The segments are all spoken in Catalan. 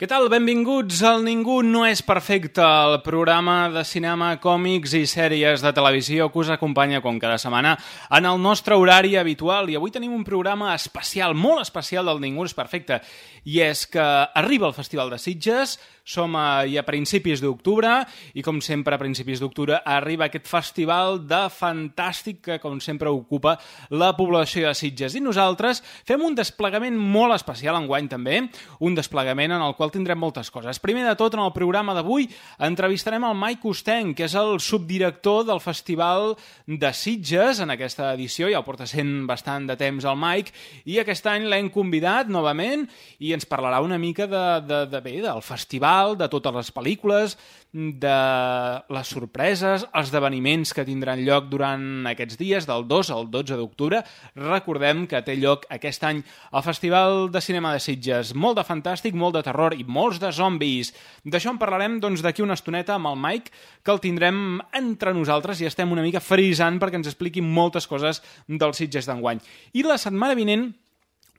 Què tal? Benvinguts al Ningú no és perfecte, el programa de cinema, còmics i sèries de televisió que us acompanya com cada setmana en el nostre horari habitual. I avui tenim un programa especial, molt especial del Ningú és perfecte, i és que arriba el Festival de Sitges, som a, ja a principis d'octubre i com sempre a principis d'octubre arriba aquest festival de fantàstic que com sempre ocupa la població de Sitges. I nosaltres fem un desplegament molt especial enguany també, un desplegament en el qual tindrem moltes coses. Primer de tot, en el programa d'avui entrevistarem el Mike Costenc, que és el subdirector del Festival de Sitges en aquesta edició, ja ho porta sent bastant de temps el Mike, i aquest any l'hem convidat novament i ens parlarà una mica de, de, de bé, del festival, de totes les pel·lícules, de les sorpreses, els esdeveniments que tindran lloc durant aquests dies, del 2 al 12 d'octubre. Recordem que té lloc aquest any el Festival de Cinema de Sitges. Molt de fantàstic, molt de terror i molts de zombis. D'això en parlarem doncs, d'aquí una estoneta amb el Mike, que el tindrem entre nosaltres i estem una mica frisant perquè ens expliqui moltes coses dels Sitges d'enguany. I la setmana vinent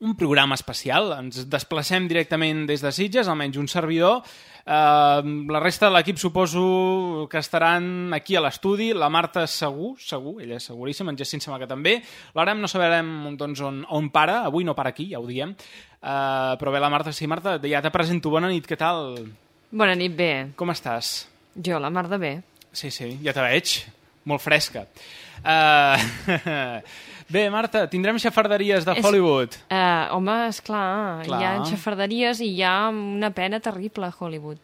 un programa especial. Ens desplacem directament des de Sitges, almenys un servidor. Eh, la resta de l'equip suposo que estaran aquí a l'estudi. La Marta segur, segur, ella és seguríssima, en Jacint sembla que també. L'Arem no sabrem doncs, on, on para, avui no para aquí, ja ho diem. Eh, però bé, la Marta, sí, Marta, ja te presento. Bona nit, què tal? Bona nit, bé. Com estàs? Jo, la mar de bé. Sí, sí, ja te veig. Molt fresca. Uh, bé, Marta, tindrem xafarderies de És- Hollywood. Uh, home, esclar, Clar. hi ha xafarderies i hi ha una pena terrible a Hollywood.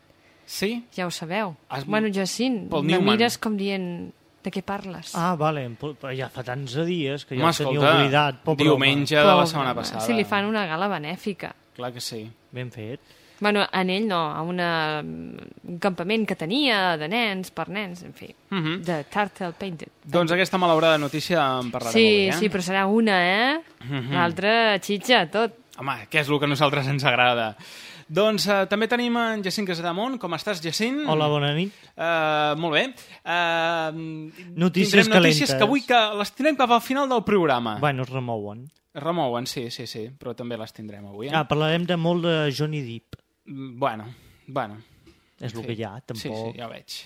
Sí? Ja ho sabeu. Has- Bueno, Jacint, Paul me Newman. mires com dient de què parles. Ah, vale, ja fa tants de dies que ja Home, ho tenia oblidat. Pobre diumenge de la setmana passada. Si li fan una gala benèfica. Clar que sí. Ben fet. Bueno, en ell no, a una, un campament que tenia de nens, per nens, en fi, Mhm. de Turtle Painted. Doncs aquesta malaurada notícia en parlarem Sí, avui, eh? sí, però serà una, eh? Mhm. L'altra, xitxa, tot. Home, què és el que a nosaltres ens agrada? Doncs eh, també tenim en Jacint Casademont. Com estàs, Jacint? Hola, bona nit. Uh, molt bé. Uh, Notícies tindrem notícies calentes. que avui que les tindrem cap al final del programa. Bueno, es remouen. Remouen, sí, sí, sí, però també les tindrem avui. Eh? Ah, parlarem de molt de Johnny Depp. Bueno, bueno. És el Sí. que hi ha, Sí, tampoc. sí, ja ho veig.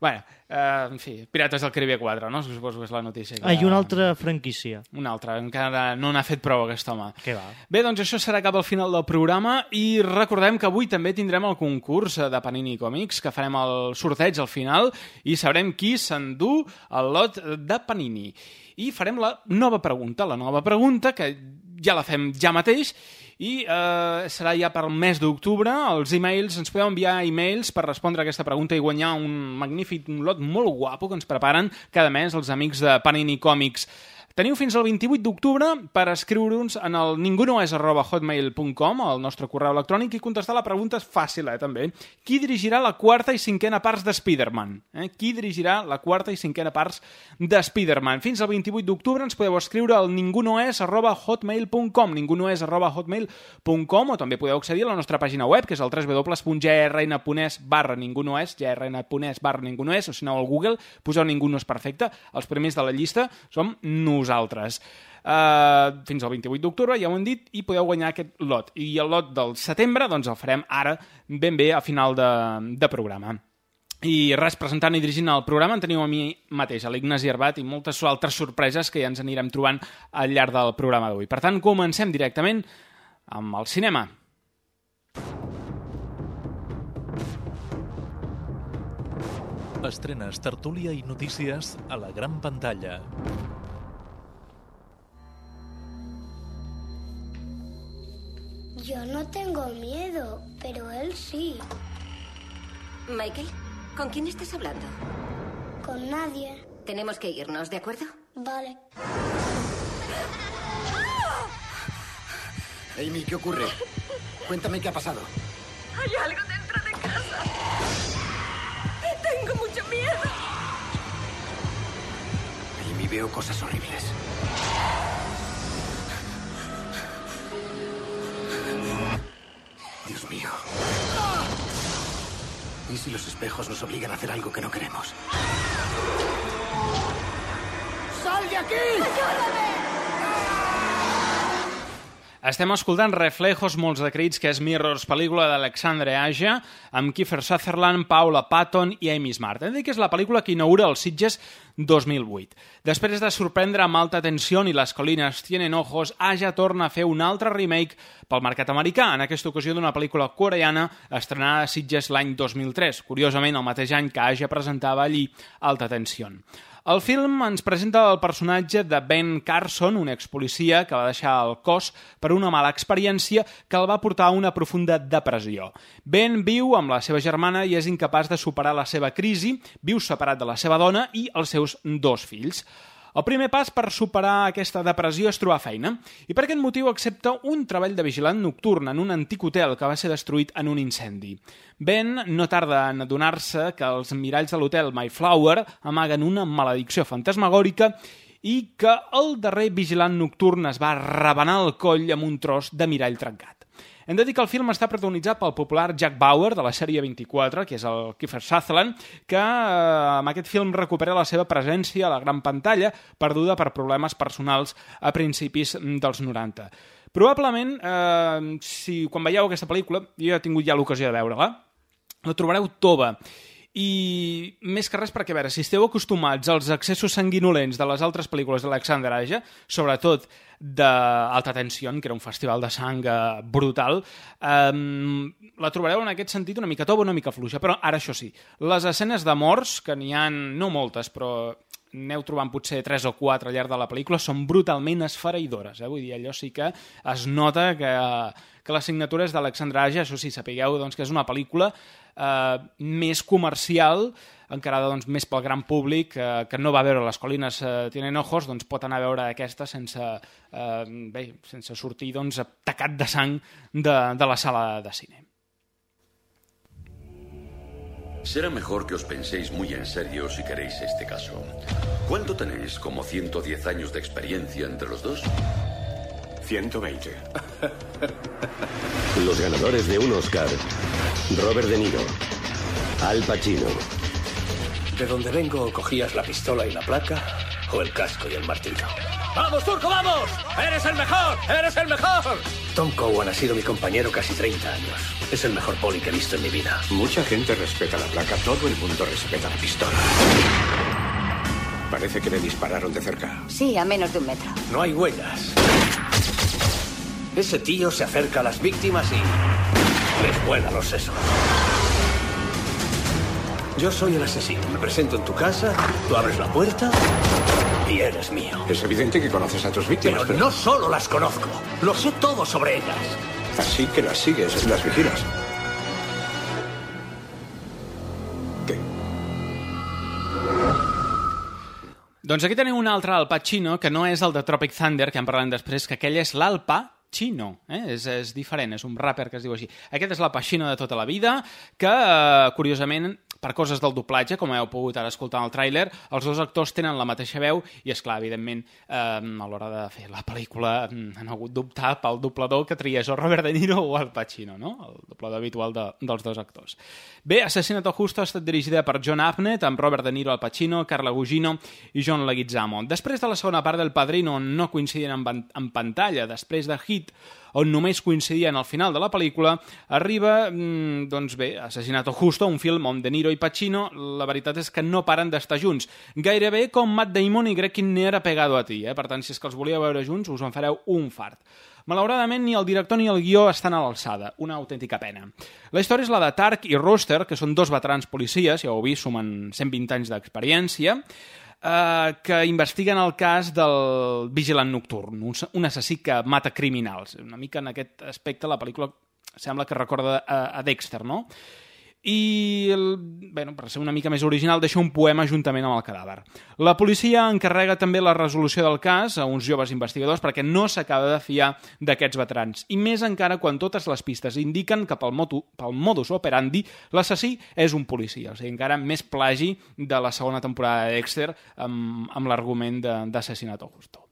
Bueno, uh, en fi, Pirates del Caribe 4, no? Suposo que és la notícia. Que... Ah, i una altra franquícia. Una altra, encara no n'ha fet prou aquest home. Què va? Bé, doncs això serà cap al final del programa i recordem que avui també tindrem el concurs de Panini Comics, que farem el sorteig al final i sabrem qui s'endú el lot de Panini. I farem la nova pregunta, la nova pregunta que ja la fem ja mateix i eh, serà ja per mes d'octubre. Els e-mails, ens podeu enviar e-mails per respondre a aquesta pregunta i guanyar un magnífic un lot molt guapo que ens preparen cada mes els amics de Panini Còmics. Teniu fins al 28 d'octubre per escriure-nos en el ningunoes.hotmail.com, el nostre correu electrònic, i contestar la pregunta és fàcil, eh, també. Qui dirigirà la quarta i cinquena parts de Spider-Man? Eh? Qui dirigirà la quarta i cinquena parts de Spider-Man? Fins al 28 d'octubre ens podeu escriure al ningunoes.hotmail.com ningunoes.hotmail.com o també podeu accedir a la nostra pàgina web, que és el www.grn.es barra ningunoes, grn.es barra ningunoes, o si no al Google, poseu ningú no és perfecte. Els primers de la llista som nosaltres. Uh, fins al 28 d'octubre, ja ho hem dit, i podeu guanyar aquest lot. I el lot del setembre doncs el farem ara ben bé a final de, de programa. I res, presentant i dirigint el programa en teniu a mi mateix, a l'Ignasi Herbat, i moltes altres sorpreses que ja ens anirem trobant al llarg del programa d'avui. Per tant, comencem directament amb el cinema. Estrenes, tertúlia i notícies a la gran pantalla. Yo no tengo miedo, pero él sí. Michael, ¿con quién estás hablando? Con nadie. Tenemos que irnos, ¿de acuerdo? Vale. Amy, ¿qué ocurre? Cuéntame qué ha pasado. Hay algo dentro de casa. Tengo mucho miedo. Amy, veo cosas horribles. ¿Y si los espejos nos obligan a hacer algo que no queremos? ¡Sal de aquí! Estem escoltant Reflejos, molts de crits, que és Mirrors, pel·lícula d'Alexandre Aja, amb Kiefer Sutherland, Paula Patton i Amy Smart. Hem de que és la pel·lícula que inaugura els Sitges 2008. Després de sorprendre amb alta tensió i les colines tienen ojos, Aja torna a fer un altre remake pel mercat americà, en aquesta ocasió d'una pel·lícula coreana estrenada a Sitges l'any 2003, curiosament el mateix any que Aja presentava allí Alta Tensió. El film ens presenta el personatge de Ben Carson, un expolicia que va deixar el cos per una mala experiència que el va portar a una profunda depressió. Ben viu amb la seva germana i és incapaç de superar la seva crisi, viu separat de la seva dona i els seus dos fills. El primer pas per superar aquesta depressió és trobar feina, i per aquest motiu accepta un treball de vigilant nocturn en un antic hotel que va ser destruït en un incendi. Ben no tarda en adonar-se que els miralls de l'hotel Mayflower amaguen una maledicció fantasmagòrica i que el darrer vigilant nocturn es va rebenar el coll amb un tros de mirall trencat. Hem de dir que el film està protagonitzat pel popular Jack Bauer de la sèrie 24, que és el Kiefer Sutherland, que eh, amb aquest film recupera la seva presència a la gran pantalla, perduda per problemes personals a principis dels 90. Probablement, eh, si quan veieu aquesta pel·lícula, jo he tingut ja l'ocasió de veure-la, la trobareu tova i més que res perquè, a veure, si esteu acostumats als accessos sanguinolents de les altres pel·lícules d'Alexander Aja, sobretot d'Alta Tensió, que era un festival de sang eh, brutal, um, la trobareu en aquest sentit una mica tova, una mica fluixa, però ara això sí, les escenes de morts, que n'hi han no moltes, però aneu trobant potser 3 o 4 al llarg de la pel·lícula, són brutalment esfereïdores. Eh? Vull dir, allò sí que es nota que, que les signatures d'Alexandre Aja, això sí, sapigueu doncs, que és una pel·lícula eh, més comercial, encarada doncs, més pel gran públic, eh, que no va veure les colines eh, tienen ojos, doncs pot anar a veure aquesta sense, eh, bé, sense sortir doncs, tacat de sang de, de la sala de cine. Será mejor que os penséis muy en serio si queréis este caso. ¿Cuánto tenéis? ¿Como 110 años de experiencia entre los dos? 120. Los ganadores de un Oscar. Robert De Niro. Al Pacino. ¿De dónde vengo cogías la pistola y la placa o el casco y el martillo? ¡Vamos, Turco, vamos! ¡Eres el mejor! ¡Eres el mejor! Tom Cowan ha sido mi compañero casi 30 años. Es el mejor poli que he visto en mi vida. Mucha gente respeta la placa, todo el mundo respeta la pistola. Parece que le dispararon de cerca. Sí, a menos de un metro. No hay huellas. Ese tío se acerca a las víctimas y les vuela los sesos. Yo soy el asesino. Me presento en tu casa, tú abres la puerta y eres mío. Es evidente que conoces a tus víctimas, Pero no solo las conozco, lo sé todo sobre ellas. Así que las sigues, las vigilas. Doncs aquí teniu un altre Al Pacino, que no és el de Tropic Thunder, que en parlem després, que aquell és l'Alpa Chino, eh? és, és diferent, és un rapper que es diu així. Aquest és la Pacino de tota la vida, que, eh, curiosament, per coses del doblatge, com heu pogut ara escoltar en el tràiler, els dos actors tenen la mateixa veu i, és clar, evidentment, eh, a l'hora de fer la pel·lícula mm, han hagut d'optar pel doblador que triés o Robert De Niro o Al Pacino, no? el doblador habitual de, dels dos actors. Bé, Assassinato Justo ha estat dirigida per John Abnett, amb Robert De Niro al Pacino, Carla Gugino i John Leguizamo. Després de la segona part del Padrino, no coincidien en, en pantalla, després de Hit, on només coincidien al final de la pel·lícula, arriba, mm, doncs bé, Assassinato Justo, un film on De Niro i Pacino, la veritat és que no paren d'estar junts. Gairebé com Matt Damon i Greg Kinnear a Pegado a ti, eh? per tant, si és que els volia veure junts, us en fareu un fart. Malauradament, ni el director ni el guió estan a l'alçada. Una autèntica pena. La història és la de Tark i Rooster, que són dos veterans policies, ja ho vist, sumen 120 anys d'experiència, eh, que investiguen el cas del vigilant nocturn, un, un assassí que mata criminals. Una mica en aquest aspecte la pel·lícula sembla que recorda a, a Dexter, no? I, el, bueno, per ser una mica més original, deixa un poema juntament amb el cadàver. La policia encarrega també la resolució del cas a uns joves investigadors perquè no s'acaba de fiar d'aquests veterans. I més encara quan totes les pistes indiquen que pel, motu, pel modus operandi l'assassí és un policia. O sigui, encara més plagi de la segona temporada de Dexter amb, amb l'argument d'assassinat justo.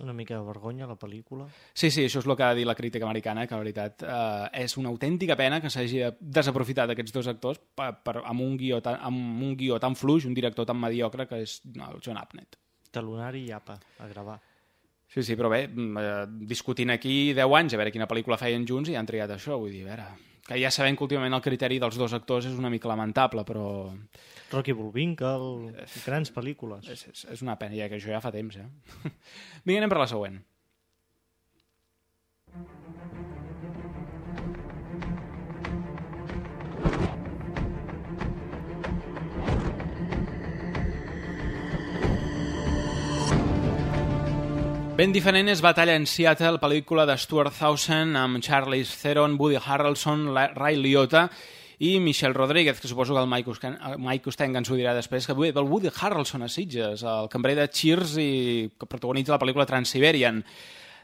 Una mica de vergonya, la pel·lícula. Sí, sí, això és el que ha dir la crítica americana, que la veritat eh, és una autèntica pena que s'hagi desaprofitat aquests dos actors per, per, amb, un guió tan, amb un guió tan fluix, un director tan mediocre que és no, el John Abnett. Talonari i apa, a gravar. Sí, sí, però bé, eh, discutint aquí 10 anys a veure quina pel·lícula feien junts i han triat això, vull dir, a veure... Que ja sabem que últimament el criteri dels dos actors és una mica lamentable, però... Rocky Bullwinkle, grans pel·lícules. És, és, és una pena, ja que això ja fa temps, eh? Vinga, anem per la següent. Ben diferent és Batalla en Seattle, pel·lícula de Stuart Thousand amb Charlize Theron, Woody Harrelson, Ray Liotta i Michelle Rodríguez, que suposo que el Mike, Uscan, Mike Costenga ens ho dirà després, que el Woody Harrelson a Sitges, el cambrer de Cheers i que protagonitza la pel·lícula Transsiberian.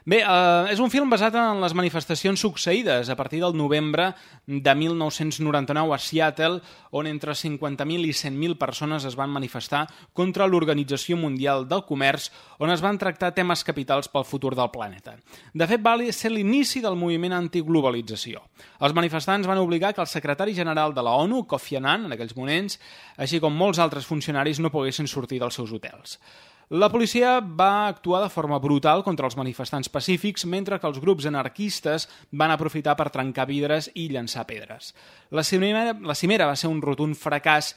Bé, eh, és un film basat en les manifestacions succeïdes a partir del novembre de 1999 a Seattle, on entre 50.000 i 100.000 persones es van manifestar contra l'Organització Mundial del Comerç, on es van tractar temes capitals pel futur del planeta. De fet, va ser l'inici del moviment antiglobalització. Els manifestants van obligar que el secretari general de la ONU, Kofi Annan, en aquells moments, així com molts altres funcionaris, no poguessin sortir dels seus hotels. La policia va actuar de forma brutal contra els manifestants pacífics, mentre que els grups anarquistes van aprofitar per trencar vidres i llançar pedres. La cimera, la cimera va ser un rotund fracàs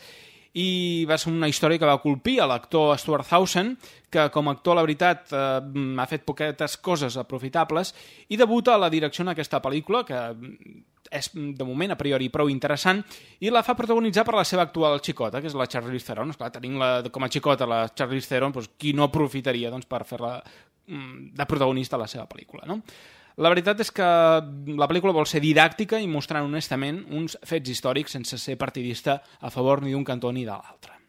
i va ser una història que va colpir a l'actor Stuart Thousand, que com a actor, la veritat, eh, ha fet poquetes coses aprofitables, i debuta a la direcció en aquesta pel·lícula, que és de moment a priori prou interessant i la fa protagonitzar per la seva actual xicota, que és la Charlize Theron. Esclar, tenim la, com a xicota la Charlize Theron, doncs, qui no aprofitaria doncs, per fer-la mm, de protagonista a la seva pel·lícula, no? La veritat és que la pel·lícula vol ser didàctica i mostrant honestament uns fets històrics sense ser partidista a favor ni d'un cantó ni de l'altre.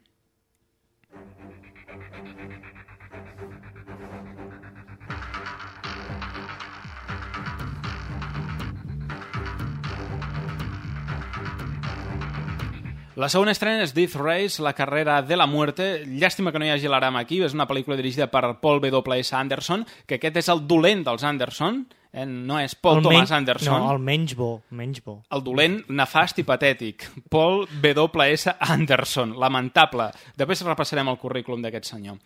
La segona estrena és Death Race, la carrera de la muerte. Llàstima que no hi hagi l'Aram aquí, és una pel·lícula dirigida per Paul W.S. Anderson, que aquest és el dolent dels Anderson, eh? no és Paul el Thomas Anderson. No, el menys bo, menys bo. El dolent, nefast i patètic. Paul W.S. Anderson, lamentable. Després repassarem el currículum d'aquest senyor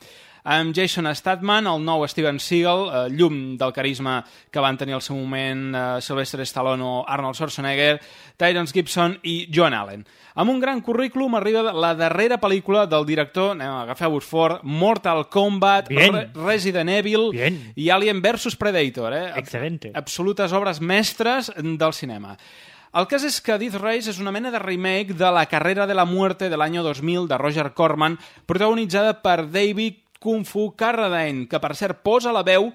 amb Jason Statham, el nou Steven Seagal, eh, llum del carisma que van tenir al seu moment eh, Sylvester Stallone o Arnold Schwarzenegger, Tyrone Gibson i Joan Allen. Amb un gran currículum arriba la darrera pel·lícula del director, agafeu-vos fort, Mortal Kombat, Re Resident Evil Bien. i Alien vs Predator. Eh? Excelente. Absolutes obres mestres del cinema. El cas és que Death Race és una mena de remake de La carrera de la muerte de l'any 2000 de Roger Corman, protagonitzada per David Kung Fu Carradine, que per cert posa la veu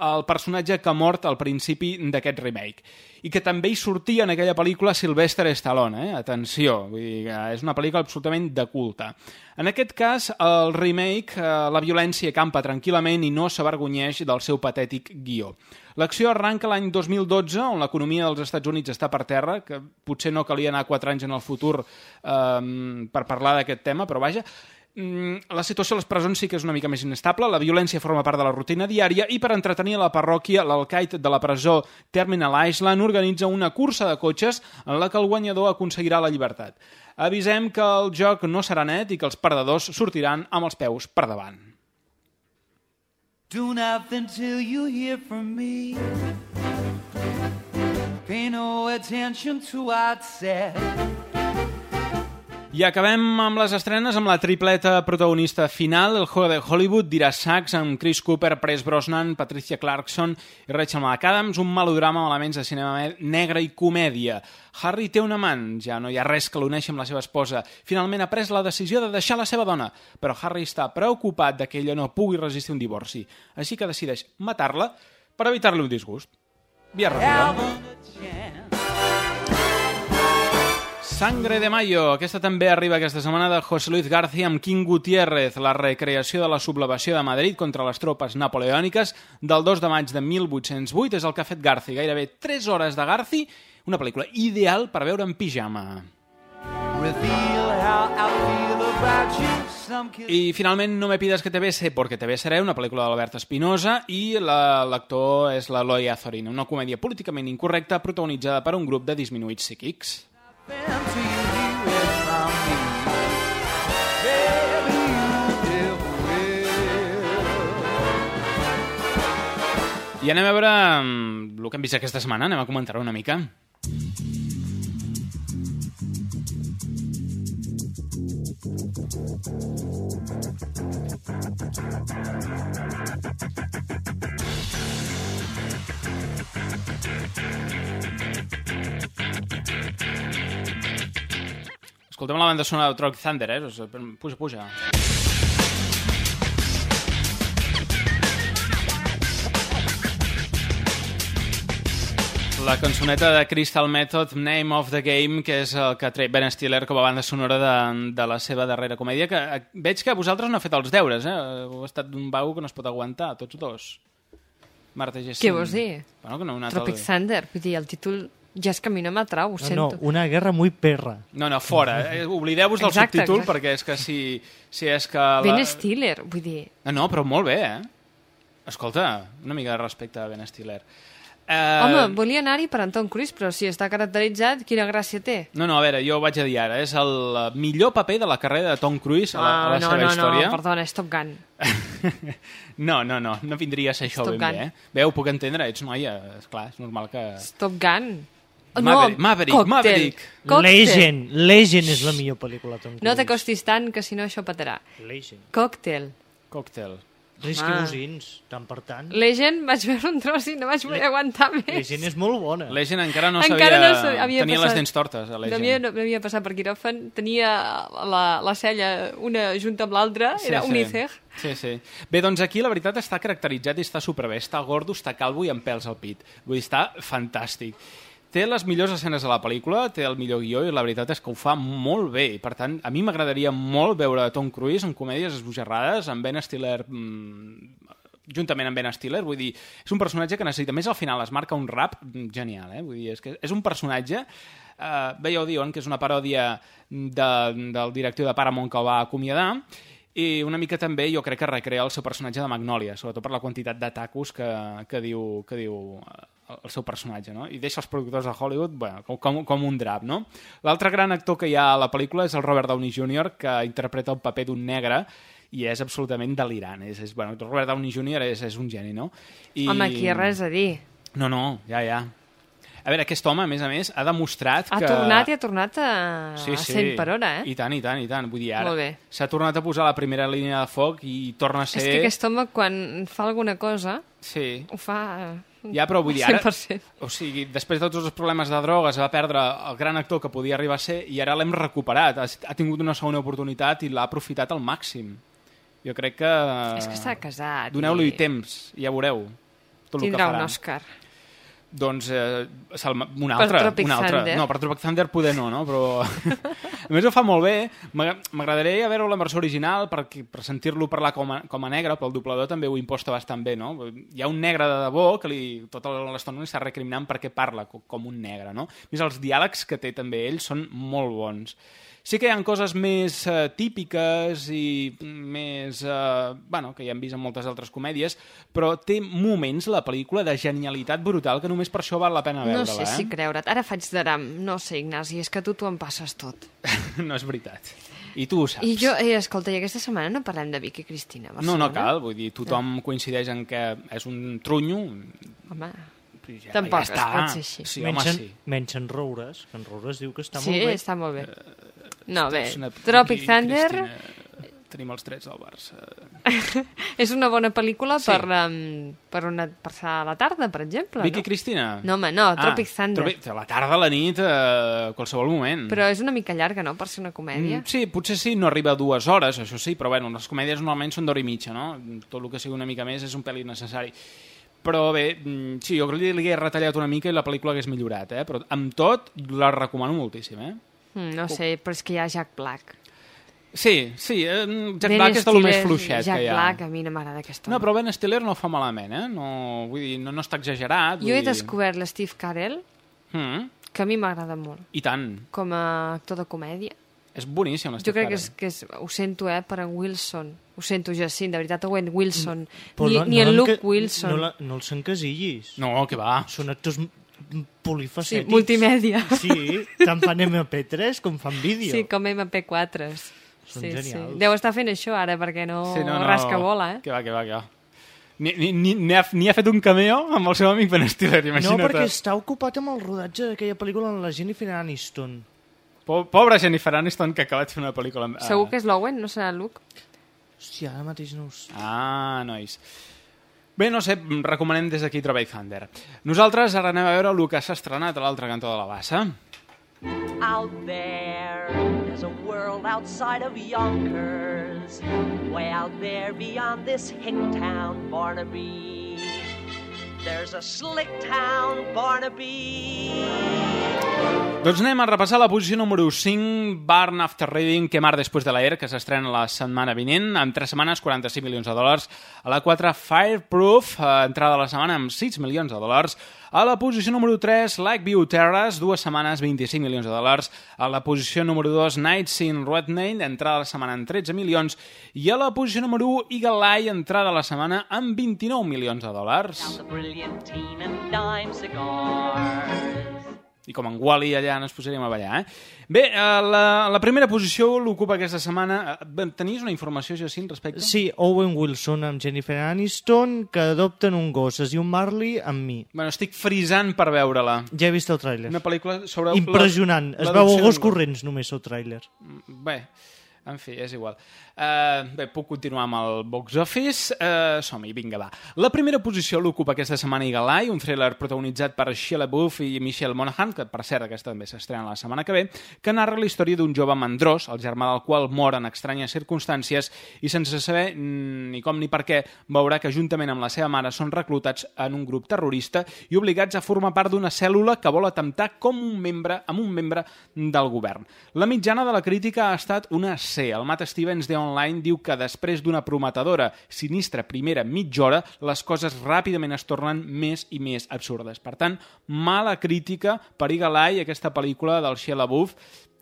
al personatge que ha mort al principi d'aquest remake i que també hi sortia en aquella pel·lícula Sylvester Stallone, eh? atenció, vull dir, és una pel·lícula absolutament de culte. En aquest cas, el remake, eh, la violència campa tranquil·lament i no s'avergonyeix del seu patètic guió. L'acció arranca l'any 2012, on l'economia dels Estats Units està per terra, que potser no calia anar 4 anys en el futur eh, per parlar d'aquest tema, però vaja, la situació a les presons sí que és una mica més inestable, la violència forma part de la rutina diària i per entretenir la parròquia, l'alcaid de la presó Terminal Island organitza una cursa de cotxes en la que el guanyador aconseguirà la llibertat. Avisem que el joc no serà net i que els perdedors sortiran amb els peus per davant. Do nothing till you hear from me Pay no attention to what said. I acabem amb les estrenes amb la tripleta protagonista final, el juego de Hollywood, dirà Sachs, amb Chris Cooper, Press Brosnan, Patricia Clarkson i Rachel McAdams, un melodrama amb elements de cinema negre i comèdia. Harry té un amant, ja no hi ha res que l'uneixi amb la seva esposa. Finalment ha pres la decisió de deixar la seva dona, però Harry està preocupat de que ella no pugui resistir un divorci, així que decideix matar-la per evitar-li un disgust. Via ràpida. Sangre de Mayo. Aquesta també arriba aquesta setmana de José Luis García amb King Gutiérrez, la recreació de la sublevació de Madrid contra les tropes napoleòniques del 2 de maig de 1808. És el que ha fet Garci. Gairebé 3 hores de Garci, una pel·lícula ideal per veure en pijama. I finalment No me pidas que te bese porque te besaré, una pel·lícula d'Albert Espinosa i l'actor la, és l'Eloi Azorín, una comèdia políticament incorrecta protagonitzada per un grup de disminuïts psíquics. I anem a veure el que hem vist aquesta setmana, anem a comentar una mica. Escoltem la banda sonora de Troc Thunder, eh? Puja, puja. La cançoneta de Crystal Method, Name of the Game, que és el que ha tret Ben Stiller com a banda sonora de, de la seva darrera comèdia, que eh, veig que vosaltres no heu fet els deures, eh? Heu estat d'un bau que no es pot aguantar, tots dos. Marta Gessin. Què vols dir? Bueno, que no heu anat Tropic al... Thunder, vull dir, el títol ja és que a mi no m'atrau, ho No, sento. no, una guerra muy perra. No, no, fora. Eh? Oblideu-vos del Exacte, subtítol, exacte. perquè és que si, si és que... La... Ben Stiller, vull dir... No, no, però molt bé, eh? Escolta, una mica de respecte a Ben Stiller. Eh... Home, volia anar-hi per en Tom Cruise, però si està caracteritzat, quina gràcia té? No, no, a veure, jo ho vaig a dir ara. És el millor paper de la carrera de Tom Cruise a la, a la Ah, no, seva no, història. no, perdona, és Top Gun. no, no, no, no vindria a ser això ben Gun. bé, eh? Bé, ho puc entendre, ets noia, esclar, és normal que... Top Gun. Maverick, no, Maverick, Cocktail. Maverick. Cocktail. Legend, Legend és la millor pel·lícula Tom Cruise. No t'acostis tant, que si no això petarà. Legend. Cocktail. Cocktail. Risqui Ah. tant per tant. Legend, vaig veure un tros i no vaig poder aguantar més. Legend és molt bona. Legend encara no Encara sabia... no sa- havia Tenia passat- les dents tortes, a Legend. Havia, no, havia passat per quiròfan, tenia la, la cella una junta amb l'altra, era unicer. Sí, sí. Bé, doncs aquí la veritat està caracteritzat i està superbé. Està gordo, està calvo i amb pèls al pit. Vull dir, està fantàstic. Té les millors escenes de la pel·lícula, té el millor guió i la veritat és que ho fa molt bé. I, per tant, a mi m'agradaria molt veure Tom Cruise en comèdies esbojarrades, amb Ben Stiller mm, juntament amb Ben Stiller, vull dir, és un personatge que necessita, més al final es marca un rap genial, eh? vull dir, és que és un personatge uh, veieu Dion, que és una paròdia de, del directiu de Paramount que el va acomiadar, i una mica també jo crec que recrea el seu personatge de Magnolia, sobretot per la quantitat de tacos que, que diu, que diu eh, el seu personatge, no? I deixa els productors de Hollywood bueno, com, com, un drap, no? L'altre gran actor que hi ha a la pel·lícula és el Robert Downey Jr., que interpreta el paper d'un negre i és absolutament delirant. És, és, bueno, Robert Downey Jr. és, és un geni, no? I... Home, aquí hi ha res a dir. No, no, ja, ja. A veure, aquest home, a més a més, ha demostrat Ha que... tornat i ha tornat a, Sí, a sí. 100 per hora, eh? I tant, i tant, i tant. Vull dir, ara s'ha tornat a posar a la primera línia de foc i torna a ser... És que aquest home, quan fa alguna cosa, Sí. ho fa... Ja, però vull dir, ara... 100%. O sigui, després de tots els problemes de drogues va perdre el gran actor que podia arribar a ser i ara l'hem recuperat. Ha, ha tingut una segona oportunitat i l'ha aprofitat al màxim. Jo crec que... És que està casat. Doneu-li i temps, ja veureu. Tot el que Tindrà farà. un Òscar. Doncs eh, se'l- un Per altre, Tropic un altre. Thunder. No, per Tropic Thunder poder no, no? Però a més ho fa molt bé. M'agra- M'agradaria veure la versió original per, per sentir-lo parlar com a, com a negre, però el doblador també ho imposta bastant bé, no? Hi ha un negre de debò que li, tota l'estona li està recriminant perquè parla co- com un negre, no? A més, els diàlegs que té també ell són molt bons. Sí que hi ha coses més eh, típiques i més... Eh, bueno, que ja hem vist en moltes altres comèdies, però té moments, la pel·lícula, de genialitat brutal que només per això val la pena No veure-la, sé eh? si creure't. Ara faig d'aram. No sé, Ignasi, és que tu t'ho en passes tot. no és veritat. I tu ho saps. I jo, eh, escolta, i aquesta setmana no parlem de Vicky Cristina a No, Barcelona? no cal, vull dir, tothom coincideix en que és un trunyo, Home, Ja, Tampoc ja es està. pot ser així. Sí, home, menys, en, sí. menys en Roures, que en Roures diu que està sí, molt bé. està molt bé. No, bé, Tropic Thunder Cristina, tenim els drets del Barça. és una bona pel·lícula Sí. per, um, per una, passar a la tarda, per exemple. Vicky no? Cristina? No, home, no, Tropic Thunder. Tropic, a la tarda, a la nit, a qualsevol moment. Però és una mica llarga, no?, per ser una comèdia. Mm, sí, potser sí, no arriba a dues hores, això sí, però bueno, les comèdies normalment són d'hora i mitja, no? Tot el que sigui una mica més és un pel·li necessari. Però bé, mm, sí, jo crec que li he retallat una mica i la pel·lícula hagués millorat, eh? Però amb tot, la recomano moltíssim, eh? Mm, no sé, però és que hi ha Jack Black. Sí, sí, eh, Jack Ben Black és el més Stiller, fluixet Jack que hi ha. Black, a mi no m'agrada aquest home. No, però Ben Stiller no ho fa malament, eh? No, vull dir, no, no està exagerat. Jo vull he dir... descobert l'Steve Carell, Mm, que a mi m'agrada molt, I tant. com a actor de comèdia. És boníssim, Jo l'Steve crec que, Carell. és, que és, ho sento, eh, per en Wilson. Ho sento, Jacint, de veritat, Owen Wilson. Però Ni, no- ni no en Luke l'enca- Wilson. No, la, no els encasillis. No, que va. Són actors polifacètics. Sí, multimèdia. Sí, tant fan MP3 com fan vídeo. Sí, com MP4s. Són sí, sí. genials. Deu estar fent això ara, perquè no, Sí, no, no. rasca bola, eh? Que va, que va, que va. Ni, ni, ni, ni, ha, ni ha fet un cameo amb el seu amic Ben Stiller, No, imagina't. perquè està ocupat amb el rodatge d'aquella pel·lícula amb la Jennifer Aniston. Po Pobra Jennifer Aniston, que ha acabat fent una pel·lícula... Amb, Segur que és l'Owen, no serà Luke? Hòstia, ara mateix no ho sé. Ah, nois. Bé, no sé, recomanem des d'aquí Tropic Thunder. Nosaltres ara anem a veure el que s'ha estrenat a l'altre cantó de la bassa. Out there, there's a world outside of Yonkers. Way out there beyond this hick town, Barnaby. There's a slick town, Barnaby. Doncs anem a repassar la posició número 5, Barn After Reading, que mar després de l'air, que s'estrena la setmana vinent, amb 3 setmanes, 45 milions de dòlars. A la 4, Fireproof, eh, entrada de la setmana amb 6 milions de dòlars. A la posició número 3, Lakeview Terrace, dues setmanes, 25 milions de dòlars. A la posició número 2, Nights in Redmayne, entrada de la setmana amb 13 milions. I a la posició número 1, Eagle Eye, entrada de la setmana amb 29 milions de dòlars. The brilliantine and dime cigars. I com en Wally allà ens posaríem a ballar, eh? Bé, eh, la, la primera posició l'ocupa aquesta setmana... Eh, Tenies una informació, Jacint, respecte? Sí, Owen Wilson amb Jennifer Aniston, que adopten un gos, es diu Marley, amb mi. Bueno, estic frisant per veure-la. Ja he vist el tràiler. Una pel·lícula sobre... Impressionant. Es veu el gos corrents només al tràiler. Bé, en fi, és igual. Uh, bé, puc continuar amb el box office. Uh, Som-hi, vinga, va. La primera posició l'ocupa aquesta setmana Eye, un thriller protagonitzat per Shia LaBeouf i Michelle Monaghan, que per cert aquesta també s'estrena la setmana que ve, que narra la història d'un jove mandrós, el germà del qual mor en estranyes circumstàncies i sense saber mm, ni com ni per què veurà que juntament amb la seva mare són reclutats en un grup terrorista i obligats a formar part d'una cèl·lula que vol atemptar com un membre amb un membre del govern. La mitjana de la crítica ha estat una C. El Matt Stevens de Online diu que després d'una prometedora sinistra primera mitja hora, les coses ràpidament es tornen més i més absurdes. Per tant, mala crítica per Eye, aquesta pel·lícula del Shia LaBeouf,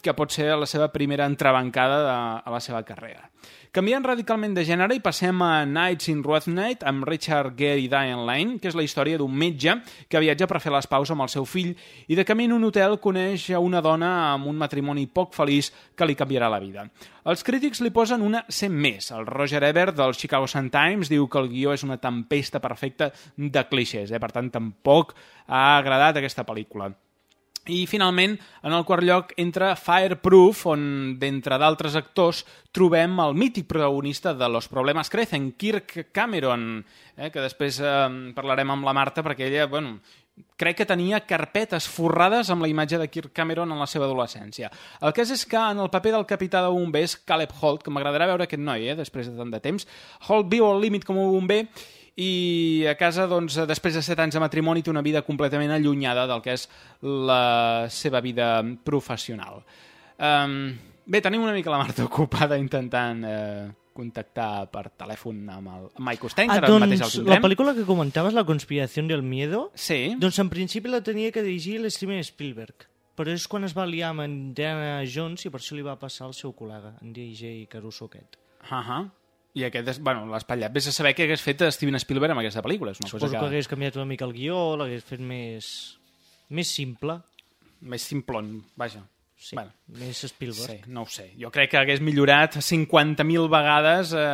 que pot ser la seva primera entrebancada de, a la seva carrera. Canviant radicalment de gènere i passem a Nights in Rough Night amb Richard Gere i Diane Lane, que és la història d'un metge que viatja per fer les paus amb el seu fill i de camí en un hotel coneix a una dona amb un matrimoni poc feliç que li canviarà la vida. Els crítics li posen una 100 més. El Roger Ebert del Chicago Sun-Times diu que el guió és una tempesta perfecta de clixés, eh? per tant tampoc ha agradat aquesta pel·lícula. I finalment, en el quart lloc, entra Fireproof, on, d'entre d'altres actors, trobem el mític protagonista de Los Problemas Crecen, Kirk Cameron, eh, que després eh, parlarem amb la Marta, perquè ella, bueno, crec que tenia carpetes forrades amb la imatge de Kirk Cameron en la seva adolescència. El cas és que en el paper del capità de bombers, Caleb Holt, que m'agradarà veure aquest noi, eh, després de tant de temps, Holt viu al límit com a bomber i a casa, doncs, després de set anys de matrimoni, té una vida completament allunyada del que és la seva vida professional. Um, bé, tenim una mica la Marta ocupada intentant eh, contactar per telèfon amb el Mike Costein, Ah, que ara mateix el doncs, tindrem. la pel·lícula que comentaves, La conspiració del miedo, sí. doncs en principi la tenia que dirigir l'Steven Spielberg, però és quan es va liar amb Indiana Jones i per això li va passar al seu col·lega, en DJ Caruso aquest. Uh -huh. I aquest, és, bueno, l'ha espatllat. Vés a saber què hagués fet Steven Spielberg amb aquesta pel·lícula. És una Suposo cosa que que... hagués canviat una mica el guió, l'hagués fet més... més simple. Més simplon, vaja. Sí, Bueno. més Spielberg. Sí, no ho sé. Jo crec que hagués millorat 50.000 vegades eh,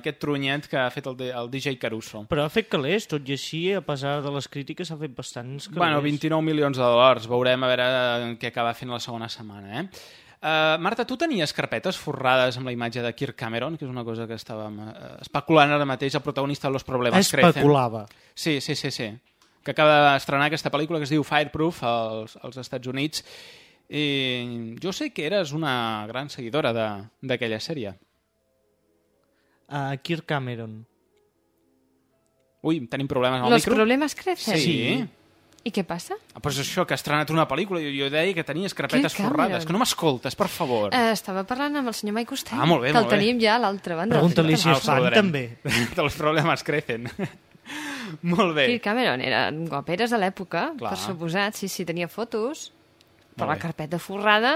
aquest tronyet que ha fet el, el DJ Caruso. Però ha fet calés, tot i així, a pesar de les crítiques, ha fet bastants calés. Bueno, 29 milions de dòlars. Veurem a veure eh, què acaba fent la segona setmana, eh? Uh, Marta, tu tenies carpetes forrades amb la imatge de Kirk Cameron, que és una cosa que estàvem uh, especulant ara mateix, el protagonista de Los Problemas Crecen. Especulava. Sí, sí, sí, sí. Que acaba d'estrenar aquesta pel·lícula que es diu Fireproof als, als Estats Units. I jo sé que eres una gran seguidora de- d'aquella sèrie. A Kirk Cameron. Ui, tenim problemes amb el Los micro? problemes crecen. Sí. I què passa? Ah, Però és això, que ha estrenat una pel·lícula i jo deia que tenies carpetes Kirk forrades. Que no m'escoltes, per favor. Eh, estava parlant amb el senyor Mike Costello, Ah, molt bé, que el molt bé. tenim ja a l'altra banda. Pregunta-li si és ho fan, també. Els problemes crecen. molt bé. Kirk Cameron eren guaperes a l'època, per suposat, sí, sí, tenia fotos, però Molt la bé. carpeta forrada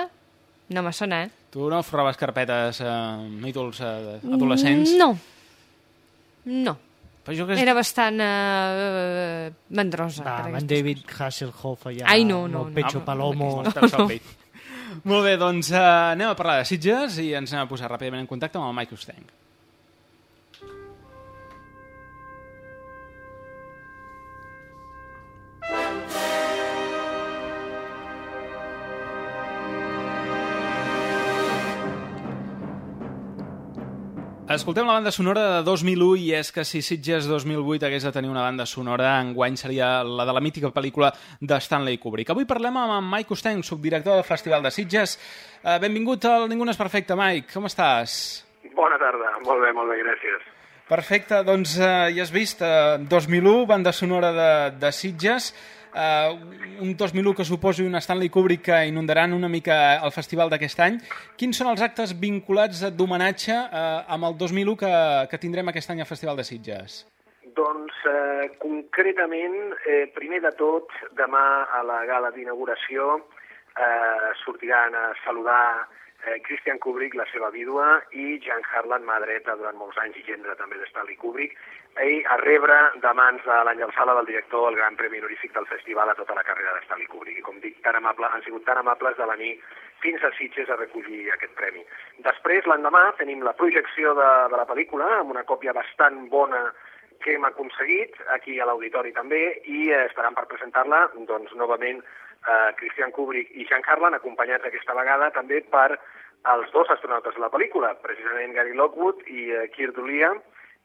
no me sona, eh? Tu no forraves carpetes eh, ídols eh, adolescents? No. No. Però jo que... Era bastant eh, mandrosa. Va, en David Hasselhoff allà, Ai, no, no, el no. Pecho Ah, Palomo... no, no. Molt bé, doncs eh, anem a parlar de Sitges i ens anem a posar ràpidament en contacte amb el Mike Ustenc. Escoltem la banda sonora de 2001 i és que si Sitges 2008 hagués de tenir una banda sonora, enguany seria la de la mítica pel·lícula de Stanley Kubrick. Avui parlem amb en Mike Costenc, subdirector del Festival de Sitges. Eh, benvingut al Ningú no és perfecte, Mike. Com estàs? Bona tarda, molt bé, molt bé, gràcies. Perfecte, doncs eh, ja has vist, eh, 2001, banda sonora de, de Sitges, eh, un 2001 que suposi un Stanley Kubrick que inundaran una mica el festival d'aquest any. Quins són els actes vinculats d'homenatge eh, amb el 2001 que, que tindrem aquest any al Festival de Sitges? Doncs, eh, concretament, eh, primer de tot, demà a la gala d'inauguració eh, sortiran a saludar eh, Christian Kubrick, la seva vídua, i Jan Harlan, mà dreta durant molts anys i gendre també de Stanley Kubrick, i a rebre de mans de l'Àngel Sala, del director, el gran premi honorífic del festival a tota la carrera de Stanley Kubrick. I com dic, tan amable, han sigut tan amables de venir fins a Sitges a recollir aquest premi. Després, l'endemà, tenim la projecció de, de la pel·lícula, amb una còpia bastant bona que hem aconseguit, aquí a l'auditori també, i eh, esperant per presentar-la, doncs, novament, eh, Christian Kubrick i Jean Harlan, acompanyats aquesta vegada també per els dos astronautes de la pel·lícula, precisament Gary Lockwood i eh, Keir Dullea,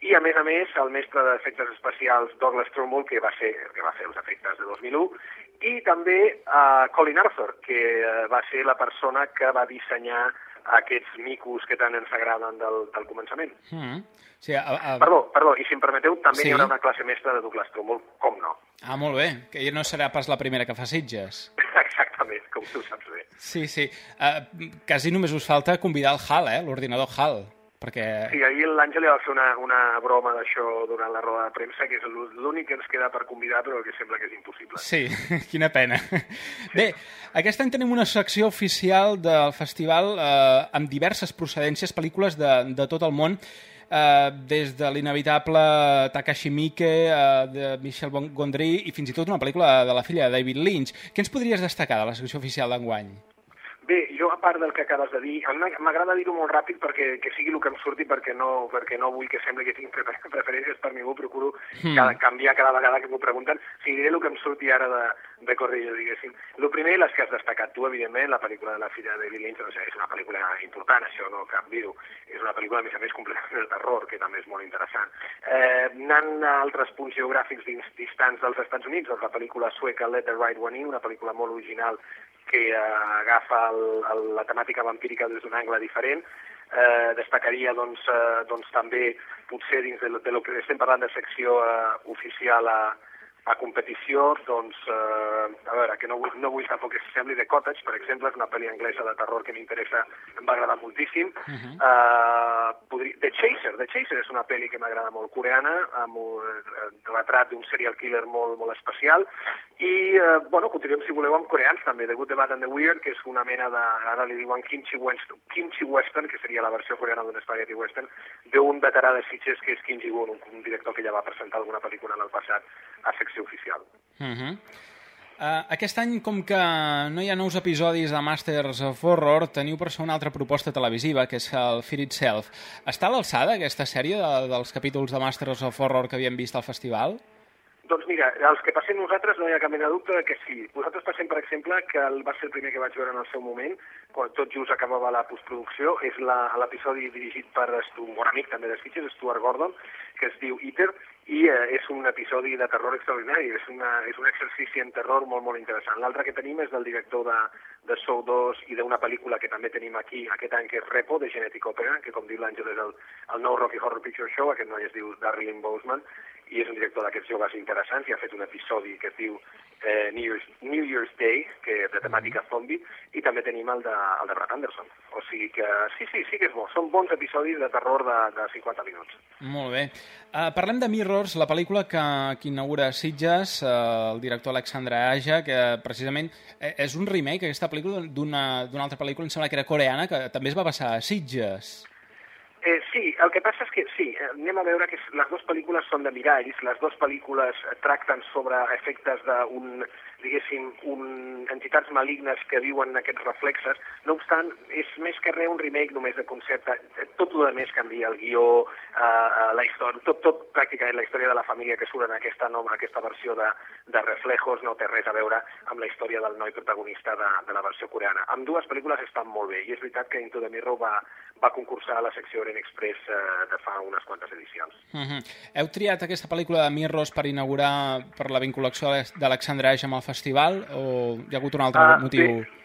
i a més a més el mestre d'efectes especials Douglas Trumbull, que va ser que va fer els efectes de 2001, i també eh, Colin Arthur, que eh, va ser la persona que va dissenyar aquests micos que tant ens agraden del, del començament. Mm. Sí, a, a... Perdó, perdó, i si em permeteu, també Sí. hi haurà una classe mestra de Douglas Trumbull, com no? Ah, molt bé, que no serà pas la primera que fa Sitges. Exactament, com tu saps bé. Sí, sí. Uh, quasi només us falta convidar el HAL, eh? l'ordinador HAL, perquè... Sí, ahir l'Àngel ja va fer una, una broma d'això durant la roda de premsa, que és l'únic que ens queda per convidar, però que sembla que és impossible. Sí, quina pena. Bé, aquest any tenim una secció oficial del festival eh, amb diverses procedències, pel·lícules de, de tot el món, eh, des de l'inevitable Takashi Miike, eh, de Michel Gondry i fins i tot una pel·lícula de la filla de David Lynch. Què ens podries destacar de la secció oficial d'enguany? Bé, jo a part del que acabes de dir, a mi m'agrada dir-ho molt ràpid perquè que sigui el que em surti perquè no, perquè no vull que sembli que tinc prefer preferències per ningú, procuro Hmm. cada, canviar cada vegada que m'ho pregunten. O sigui, diré el que em surti ara de, de corrillo, diguéssim. El primer, les que has destacat tu, evidentment, la pel·lícula de la filla de David Lynch, o sigui, és una pel·lícula important, això no cap dir-ho. És una pel·lícula, a més a més, completament de terror, que també és molt interessant. Eh, anant a altres punts geogràfics dins, distants dels Estats Units, doncs la pel·lícula sueca Let the Right One In, una pel·lícula molt original que eh, agafa el, el, la temàtica vampírica des d'un angle diferent. Eh, destacaria doncs, eh, doncs, també, potser dins de, de lo que estem parlant de secció eh, oficial a, a competició, doncs, eh, a veure, que no vull, no vull tampoc que sembli de Cottage, per exemple, és una pel·li anglesa de terror que m'interessa, em va agradar moltíssim. Uh -huh. uh, podria, The Chaser, The Chaser és una pel·li que m'agrada molt, coreana, amb un eh, retrat d'un serial killer molt, molt especial, i, eh, bueno, continuem, si voleu, amb coreans també, The Good, The Bad and The Weird, que és una mena de, ara li diuen kimchi western, kimchi western que seria la versió coreana d'un spaghetti western, d'un veterà de Sitges que és Kim Ji-woon, un, un director que ja va presentar alguna pel·lícula en el passat a secció oficial. Uh -huh. Uh, aquest any, com que no hi ha nous episodis de Masters of Horror, teniu per això una altra proposta televisiva, que és el Fear Itself. Està a l'alçada aquesta sèrie de, dels capítols de Masters of Horror que havíem vist al festival? Doncs mira, els que passem nosaltres no hi ha cap mena dubte que sí. Nosaltres passem, per exemple, que el, va ser el primer que vaig veure en el seu moment, quan tot just acabava la postproducció, és l'episodi dirigit per un bon amic també de Sitges, Stuart Gordon, que es diu Eater, i eh, és un episodi de terror extraordinari, és, una, és un exercici en terror molt, molt interessant. L'altre que tenim és del director de, de Show 2 i d'una pel·lícula que també tenim aquí aquest any, que és Repo, de Genetic Opera, que com diu l'Àngel és el, el nou Rocky Horror Picture Show, aquest noi es diu Darlene Boseman, i és un director d'aquests joves interessants i ha fet un episodi que es diu eh, New, Year's, New Year's Day, que és de temàtica zombi, i també tenim el de, el de Brad Anderson. O sigui que sí, sí, sí que és bo. Són bons episodis de terror de, de 50 minuts. Molt bé. Uh, parlem de Mirrors, la pel·lícula que, que inaugura Sitges, uh, el director Alexandre Aja, que precisament eh, és un remake, aquesta pel·lícula, d'una altra pel·lícula, em sembla que era coreana, que també es va passar a Sitges. Eh, sí, el que passa és que sí, eh, anem a veure que les dues pel·lícules són de miralls, les dues pel·lícules eh, tracten sobre efectes d'un, diguéssim, un, entitats malignes que viuen aquests reflexes. No obstant, és més que res un remake només de concepte. Tot el més canvia, el guió, eh, la història, tot, tot pràcticament la història de la família que surt en aquesta, nova, aquesta versió de, de Reflejos no té res a veure amb la història del noi protagonista de, de la versió coreana. Amb dues pel·lícules estan molt bé, i és veritat que Into the Mirror va, va concursar a la secció Orient Express eh, de fa unes quantes edicions. Uh -huh. Heu triat aquesta pel·lícula de Mirrors per inaugurar per la vinculació d'Alexandre Eix amb el festival o hi ha hagut un altre uh, motiu? Bé,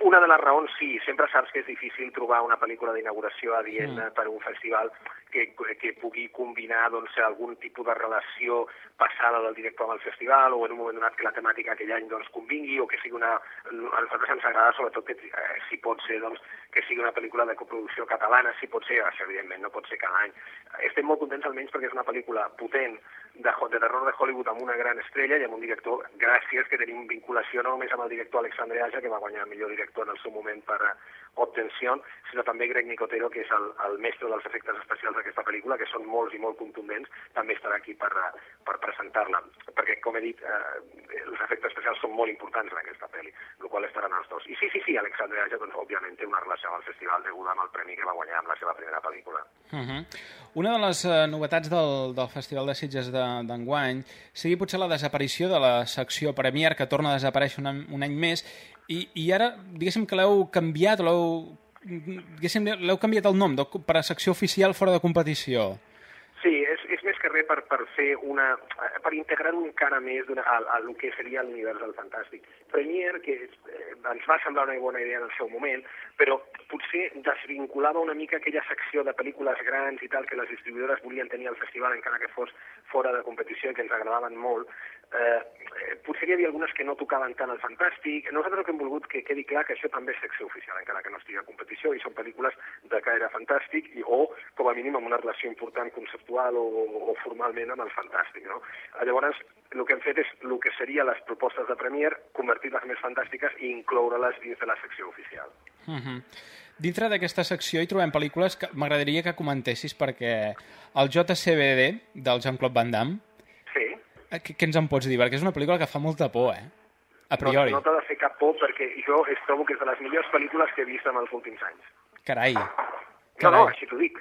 una de les raons, sí, sempre saps que és difícil trobar una pel·lícula d'inauguració adient mm. per un festival que, que pugui combinar doncs, algun tipus de relació passada del director amb el festival o en un moment donat que la temàtica aquell any doncs, convingui o que sigui una... A nosaltres ens agrada sobretot que eh, si pot ser doncs, que sigui una pel·lícula de coproducció catalana, si pot ser, això evidentment no pot ser cada any. Estem molt contents almenys perquè és una pel·lícula potent de, de terror de Hollywood amb una gran estrella i amb un director, gràcies que tenim vinculació no només amb el director Alexandre Aja, que va guanyar millor director en el seu moment per Obtención, sinó també Greg Nicotero, que és el, el mestre dels efectes especials d'aquesta pel·lícula, que són molts i molt contundents, també estarà aquí per, per presentar-la. Perquè, com he dit, eh, els efectes especials són molt importants en aquesta pel·li, el qual estaran els dos. I sí, sí, sí, Alexandre Aja, doncs, òbviament, té una relació amb el festival deguda amb el premi que va guanyar amb la seva primera pel·lícula. Uh -huh. Una de les uh, novetats del, del Festival de Sitges d'enguany de, sigui potser la desaparició de la secció Premier, que torna a desaparèixer un, un any més, i, i ara, diguéssim que l'heu canviat, l'heu l'heu canviat el nom per a secció oficial fora de competició. Sí, és, és més que res per, per fer una... per integrar-ho encara més a, a, a el que seria l'univers del fantàstic. Premier, que és, eh, ens va semblar una bona idea en el seu moment, però potser desvinculava una mica aquella secció de pel·lícules grans i tal que les distribuïdores volien tenir al festival encara que fos fora de competició i que ens agradaven molt, eh, potser hi havia algunes que no tocaven tant el fantàstic. Nosaltres el que hem volgut que quedi clar que això també és secció oficial, encara que no estigui a competició, i són pel·lícules de caire fantàstic i, o, com a mínim, amb una relació important conceptual o, o formalment amb el fantàstic. No? Llavors, el que hem fet és el que serien les propostes de Premier, convertir-les més fantàstiques i incloure-les dins de la secció oficial. Uh -huh. Dintre d'aquesta secció hi trobem pel·lícules que m'agradaria que comentessis perquè el JCBD del Jean-Claude Van Damme Eh, què, què ens en pots dir? Perquè és una pel·lícula que fa molta por, eh? A priori. No, no t'ha de fer cap por perquè jo es trobo que és de les millors pel·lícules que he vist en els últims anys. Carai. Carai. No, no, així t'ho dic.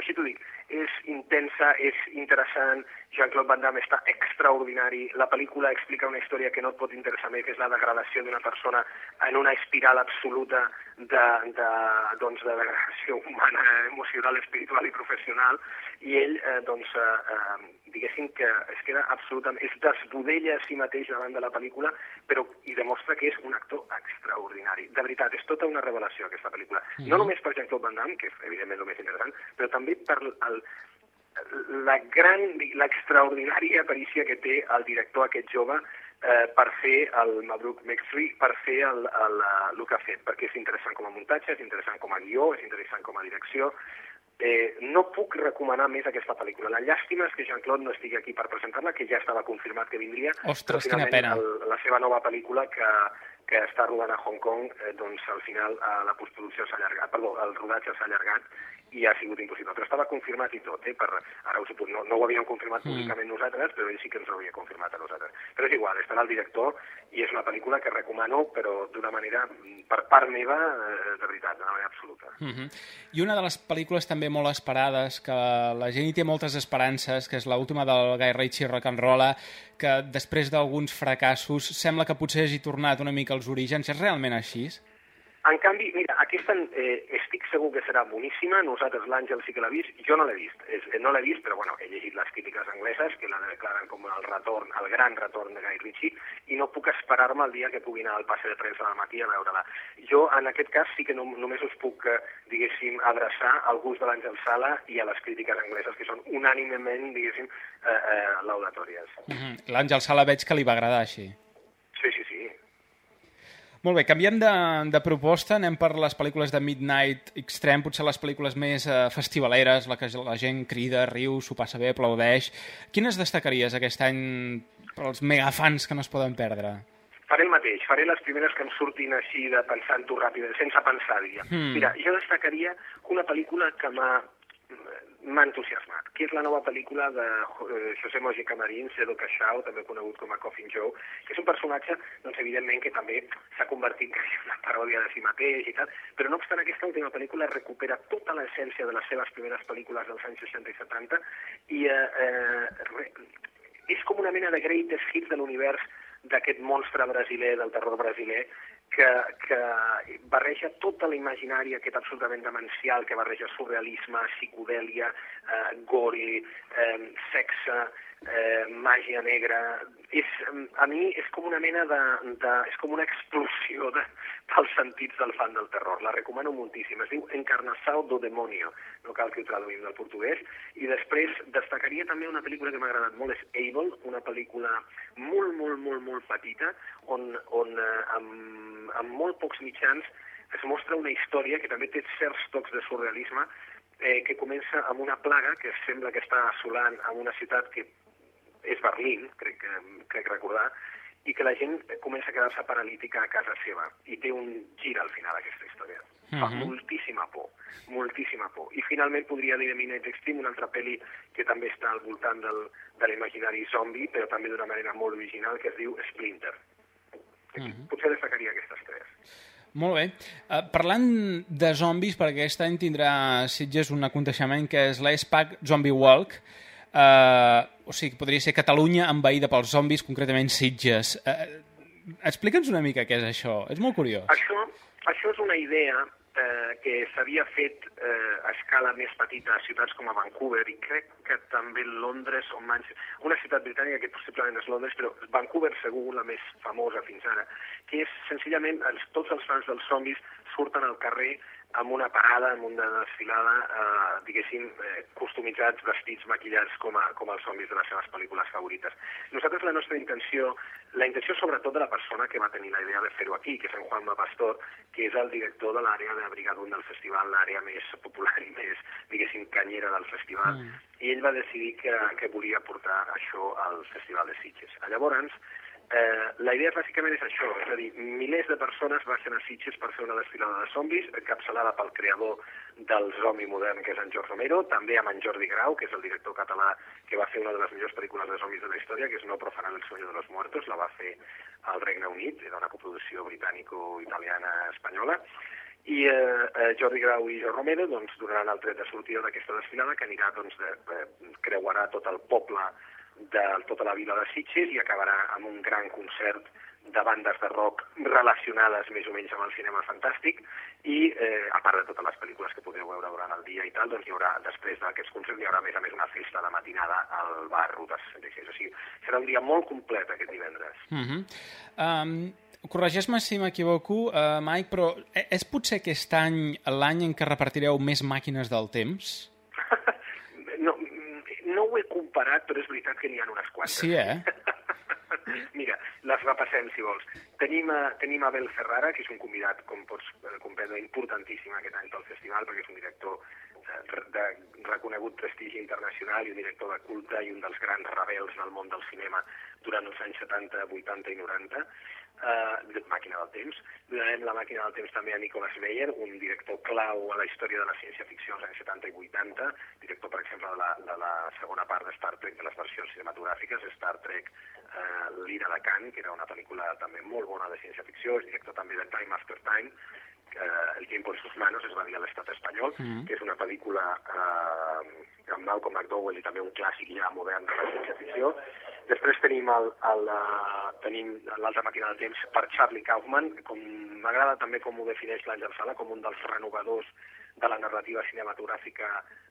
Així t'ho dic. És intensa, és interessant, Jean-Claude Van Damme està extraordinari, la pel·lícula explica una història que no et pot interessar més, que és la degradació d'una persona en una espiral absoluta de, de, doncs, de degradació humana, emocional, espiritual i professional, i ell, eh, doncs, eh, eh, diguéssim que es queda absolutament... es desbudella a si mateix davant de la pel·lícula, però i demostra que és un actor extraordinari. De veritat, és tota una revelació aquesta pel·lícula. Mm -hmm. No només per Jean-Claude Van Damme, que és evidentment el més interessant, però també per el, la gran, l'extraordinària perícia que té el director aquest jove eh, per fer el Mabruk Mexri, per fer el, el, el, el que ha fet, perquè és interessant com a muntatge, és interessant com a guió, és interessant com a direcció. Eh, no puc recomanar més aquesta pel·lícula. La llàstima és que Jean-Claude no estigui aquí per presentar-la, que ja estava confirmat que vindria. Ostres, quina pena. El, la seva nova pel·lícula que, que està rodant a Hong Kong, eh, doncs al final eh, la postproducció s'ha allargat, perdó, el rodatge s'ha allargat i ha sigut impossible. Però estava confirmat i tot, eh? Per, ara us ho puc, no, no ho havíem confirmat Mm. públicament nosaltres, però ell sí que ens ho havia confirmat a nosaltres. Però és igual, estarà el director i és una pel·lícula que recomano, però d'una manera, mm, per part meva, eh, de veritat, d'una manera absoluta. Uh -huh. I una de les pel·lícules també molt esperades, que la gent hi té moltes esperances, que és l'última del Guy Ritchie, Rock and Rolla, que després d'alguns fracassos sembla que potser hagi tornat una mica als orígens. És realment així? En canvi, mira, aquesta eh, estic segur que serà boníssima. Nosaltres l'Àngel sí que l'ha vist, jo no l'he vist. És, eh, no l'he vist, però bueno, he llegit les crítiques angleses que la declaren com el retorn, el gran retorn de Guy Ritchie, i no puc esperar-me el dia que pugui anar al passe de premsa del matí a veure-la. Jo, en aquest cas, sí que no, només us puc, eh, diguéssim, adreçar al gust de l'Àngel Sala i a les crítiques angleses, que són unànimement, diguéssim, eh, eh, laudatòries. Uh -huh. L'Àngel Sala veig que li va agradar així. Molt bé, canviem de, de proposta, anem per les pel·lícules de Midnight Extreme, potser les pel·lícules més eh, festivaleres, la que la gent crida, riu, s'ho passa bé, aplaudeix. Quines destacaries aquest any per als megafans que no es poden perdre? Faré el mateix, faré les primeres que em surtin així de pensant-ho ràpid, sense pensar, diria. Hmm. Mira, jo destacaria una pel·lícula que m'ha m'ha entusiasmat, que és la nova pel·lícula de eh, José Mojica Marín, Cedo Cachao, també conegut com a Coffin Joe, que és un personatge, doncs, evidentment, que també s'ha convertit en una paròdia de si mateix i tal, però no obstant aquesta última pel·lícula recupera tota l'essència de les seves primeres pel·lícules dels anys 60 i 70 i eh, eh, re, és com una mena de greatest hits de l'univers d'aquest monstre brasiler, del terror brasiler, que, que barreja tota la imaginària aquest absolutament demencial, que barreja surrealisme, psicodèlia, eh, gore, eh, sexe, eh, màgia negra... És, a mi és com una mena de... de és com una explosió de, dels sentits del fan del terror. La recomano moltíssim. Es diu Encarnação do Demonio, no cal que ho traduïm del portuguès. I després destacaria també una pel·lícula que m'ha agradat molt, és Able, una pel·lícula molt, molt, molt, molt petita, on, on eh, amb, amb molt pocs mitjans es mostra una història que també té certs tocs de surrealisme, eh, que comença amb una plaga que sembla que està assolant en una ciutat que és Berlín, crec, que, crec recordar, i que la gent comença a quedar-se paralítica a casa seva. I té un gir al final aquesta història. Fa Mhm. moltíssima por, moltíssima por. I finalment podria dir de Midnight Extreme, una altra pel·li que també està al voltant del, de l'imaginari zombi, però també d'una manera molt original, que es diu Splinter. Mhm. Potser destacaria aquestes tres. Molt bé. Uh, parlant de zombis, perquè aquest any tindrà Sitges un aconteixement que és l'ESPAC Zombie Walk, uh, o sigui, podria ser Catalunya envaïda pels zombis, concretament Sitges. Uh, Explica'ns una mica què és això, és molt curiós. Això, això és una idea eh, que s'havia fet eh, a escala més petita a ciutats com a Vancouver i crec que també Londres o Manchester, una ciutat britànica que possiblement és Londres, però Vancouver segur la més famosa fins ara, que és senzillament els, tots els fans dels zombis surten al carrer amb una parada, amb una desfilada, eh, diguéssim, eh, customitzats, vestits, maquillats com, a, com els zombis de les seves pel·lícules favorites. Nosaltres la nostra intenció, la intenció sobretot de la persona que va tenir la idea de fer-ho aquí, que és en Juanma Pastor, que és el director de l'àrea de Brigadun del festival, l'àrea més popular i més, diguéssim, canyera del festival, Mm. i ell va decidir que, que volia portar això al Festival de Sitges. Llavors, Eh, la idea bàsicament és això, és a dir, milers de persones baixen a Sitges per fer una desfilada de zombis, encapçalada pel creador del zombi modern, que és en George Romero, també amb en Jordi Grau, que és el director català que va fer una de les millors pel·lícules de zombis de la història, que és No profanar el sueño de los muertos, la va fer al Regne Unit, era una coproducció britànico-italiana-espanyola, i eh, eh, Jordi Grau i Jo Romero doncs, donaran el tret de sortida d'aquesta desfilada que anirà, doncs, de, de, creuarà tot el poble de tota la vila de Sitges i acabarà amb un gran concert de bandes de rock relacionades més o menys amb el cinema fantàstic i eh, a part de totes les pel·lícules que podeu veure durant el dia i tal, doncs hi haurà, després d'aquests concerts, hi haurà a més a més una festa de matinada al bar Ruta 66. O sigui, serà un dia molt complet aquest divendres. Uh -huh. um, Corregeix-me si m'equivoco, uh, Mike, però e- és potser aquest any l'any en què repartireu més màquines del temps? Comparat, però és veritat que n'hi ha unes quantes. Sí, eh? Mira, les repassem, si vols. Tenim, a, tenim Abel Ferrara, que és un convidat, com pots eh, comprendre, importantíssim aquest any pel festival, perquè és un director de reconegut prestigi internacional i un director de culte i un dels grans rebels del món del cinema durant els anys 70, 80 i 90, eh, Màquina del temps. Donarem la Màquina del temps també a Nicholas Meyer, un director clau a la història de la ciència-ficció als anys 70 i 80, director, per exemple, de la, de la segona part de Star Trek, de les versions cinematogràfiques, Star Trek eh, L'Ira de Khan, que era una pel·lícula també molt bona de ciència-ficció, és director també de Time After Time, eh, El tiempo en sus manos, es va dir a l'estat espanyol, mm. que és una pel·lícula eh, amb Malcolm McDowell i també un clàssic ja modern de la ciència-ficció. Després tenim el, el, uh, tenim l'altra màquina del temps per Charlie Kaufman, com m'agrada també com ho defineix l'Àngel Sala, com un dels renovadors de la narrativa cinematogràfica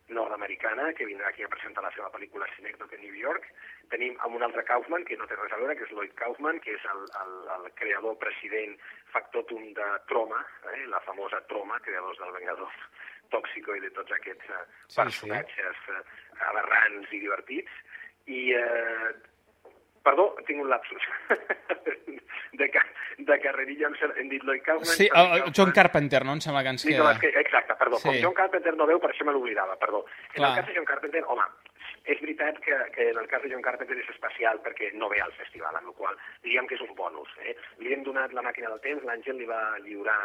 nord-americana, que vindrà aquí a presentar la seva pel·lícula Cinecdoc en New York. Tenim amb un altre Kaufman, que no té res a veure, que és Lloyd Kaufman, que és el, el, el creador, president, factotum de Troma, eh, la famosa Troma, creadors del Vengador Tòxico i de tots aquests eh, sí, personatges sí. Eh, aberrants i divertits. I eh, Perdó, tinc un lapsus. de, de carrerilla hem dit Lloyd Kaufman... Sí, el, John Carpenter, no? Em sembla que ens queda... Que, exacte, perdó. Sí. Com John Carpenter no veu, per això me l'oblidava, perdó. En Clar. el cas de John Carpenter, home, és veritat que, que en el cas de John Carpenter és especial perquè no ve al festival, amb la qual diríem que és un bonus. Eh? Li hem donat la màquina del temps, l'Àngel li va lliurar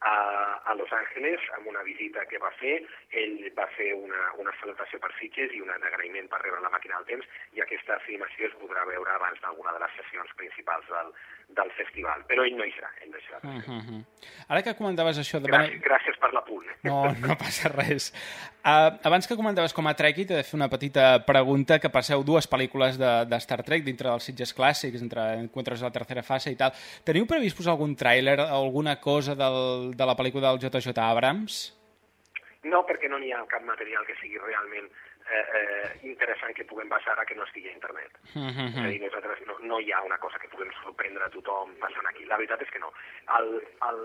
a, a Los Angeles amb una visita que va fer. Ell va fer una, una salutació per Sitges i un agraïment per rebre la màquina del temps i aquesta filmació es podrà veure abans d'alguna de les sessions principals del, del festival. Però ell no hi serà. Ell no hi serà. Uh -huh. Ara que comentaves això... De... Gràcies, gràcies per l'apunt. No, no passa res. Uh, abans que comentaves com a Trekkie, t'he de fer una petita pregunta, que passeu dues pel·lícules de, de Star Trek dintre dels Sitges clàssics, entre Encuentros de la tercera fase i tal. Teniu previst posar algun tràiler, alguna cosa del, de la pel·lícula del JJ Abrams? No, perquè no n'hi ha cap material que sigui realment eh, eh, interessant que puguem passar a que no estigui a internet. Mm -hmm. És a dir, nosaltres no, no hi ha una cosa que puguem sorprendre a tothom passant aquí. La veritat és que no. El, el,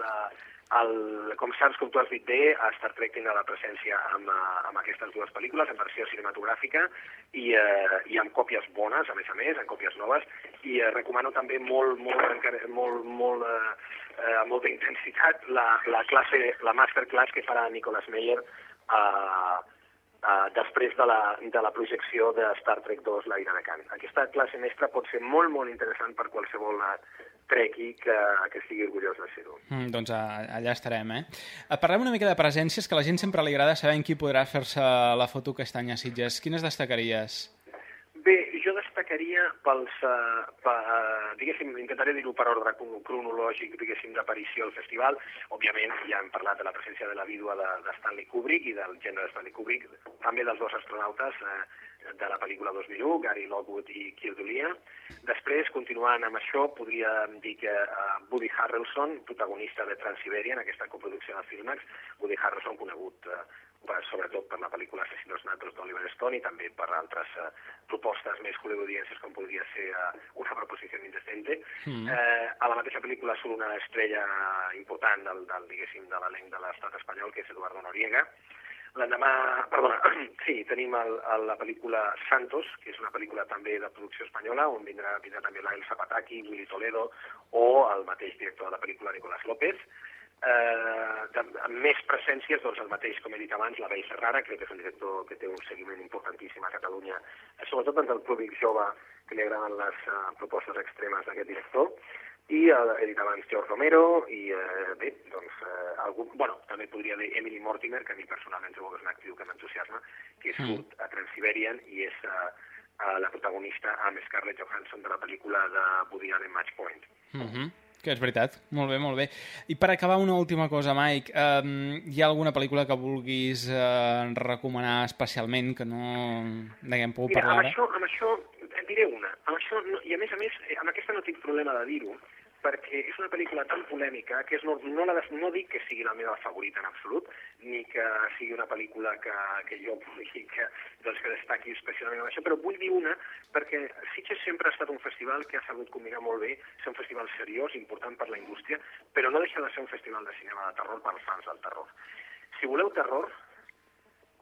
el, com saps, com tu has dit bé, a Star Trek tindrà la presència amb, eh, amb aquestes dues pel·lícules, en versió cinematogràfica i, eh, i amb còpies bones, a més a més, en còpies noves, i eh, recomano també molt, molt, molt, molt eh, eh, amb molta intensitat la, la classe, la masterclass que farà Nicolas Meyer eh, eh, després de la, de la projecció de Star Trek 2, la ira de Khan. Aquesta classe mestra pot ser molt, molt interessant per qualsevol trekkie que, que estigui orgullós de ser-ho. Mm, doncs allà estarem, eh? Parlem una mica de presències, que a la gent sempre li agrada saber en qui podrà fer-se la foto aquest any a Sitges. Quines destacaries? Bé, jo destacaria pels, uh, per, uh, diguéssim, intentaré dir-ho per ordre cronològic, diguéssim, d'aparició al festival. Òbviament, ja hem parlat de la presència de la vídua de, de Stanley Kubrick i del gènere de Stanley Kubrick, també dels dos astronautes, uh, de la pel·lícula 2001, Gary Lockwood i Kier Dulia. Després, continuant amb això, podríem dir que uh, Woody Harrelson, protagonista de Transiberian, aquesta coproducció de Filmax, Woody Harrelson conegut uh, sobretot per la pel·lícula Assassinos Natos d'Oliver Stone i també per altres uh, propostes més hollywoodienses com podria ser uh, Una proposició indecente. Mm. Eh, a la mateixa pel·lícula surt una estrella important del, del diguéssim, de l'elenc de l'estat espanyol, que és Eduardo Noriega. L'endemà, perdona, sí, tenim el, el, la pel·lícula Santos, que és una pel·lícula també de producció espanyola, on vindrà, vindrà també l'Ael Zapataki, Willy Toledo, o el mateix director de la pel·lícula, Nicolás López, eh, de, amb més presències, doncs el mateix, com he dit abans, la Bell Ferrara, crec que és un director que té un seguiment importantíssim a Catalunya, eh, sobretot entre el públic jove que li agraden les uh, propostes extremes d'aquest director, i eh, he dit abans George Romero, i eh, bé, doncs, eh, algú, bueno, també podria dir Emily Mortimer, que a mi personalment trobo que és una actriu que m'entusiasma, que surt mm. a Transiberian i és eh, la protagonista amb Scarlett Johansson de la pel·lícula de Woody Allen Match Point. Mm -hmm. Que és veritat. Molt bé, molt bé. I per acabar, una última cosa, Mike. Um, hi ha alguna pel·lícula que vulguis uh, recomanar especialment que no n'haguem pogut Mira, parlar amb això, amb això et diré una. Amb això, no, I a més a més, eh, amb aquesta no tinc problema de dir-ho, perquè és una pel·lícula tan polèmica que és no, no, la, no dic que sigui la meva favorita en absolut, ni que sigui una pel·lícula que, que jo vulgui que, doncs, que destaqui especialment amb això, però vull dir una perquè Sitges sempre ha estat un festival que ha sabut combinar molt bé, ser un festival seriós, important per la indústria, però no deixa de ser un festival de cinema de terror per als fans del terror. Si voleu terror,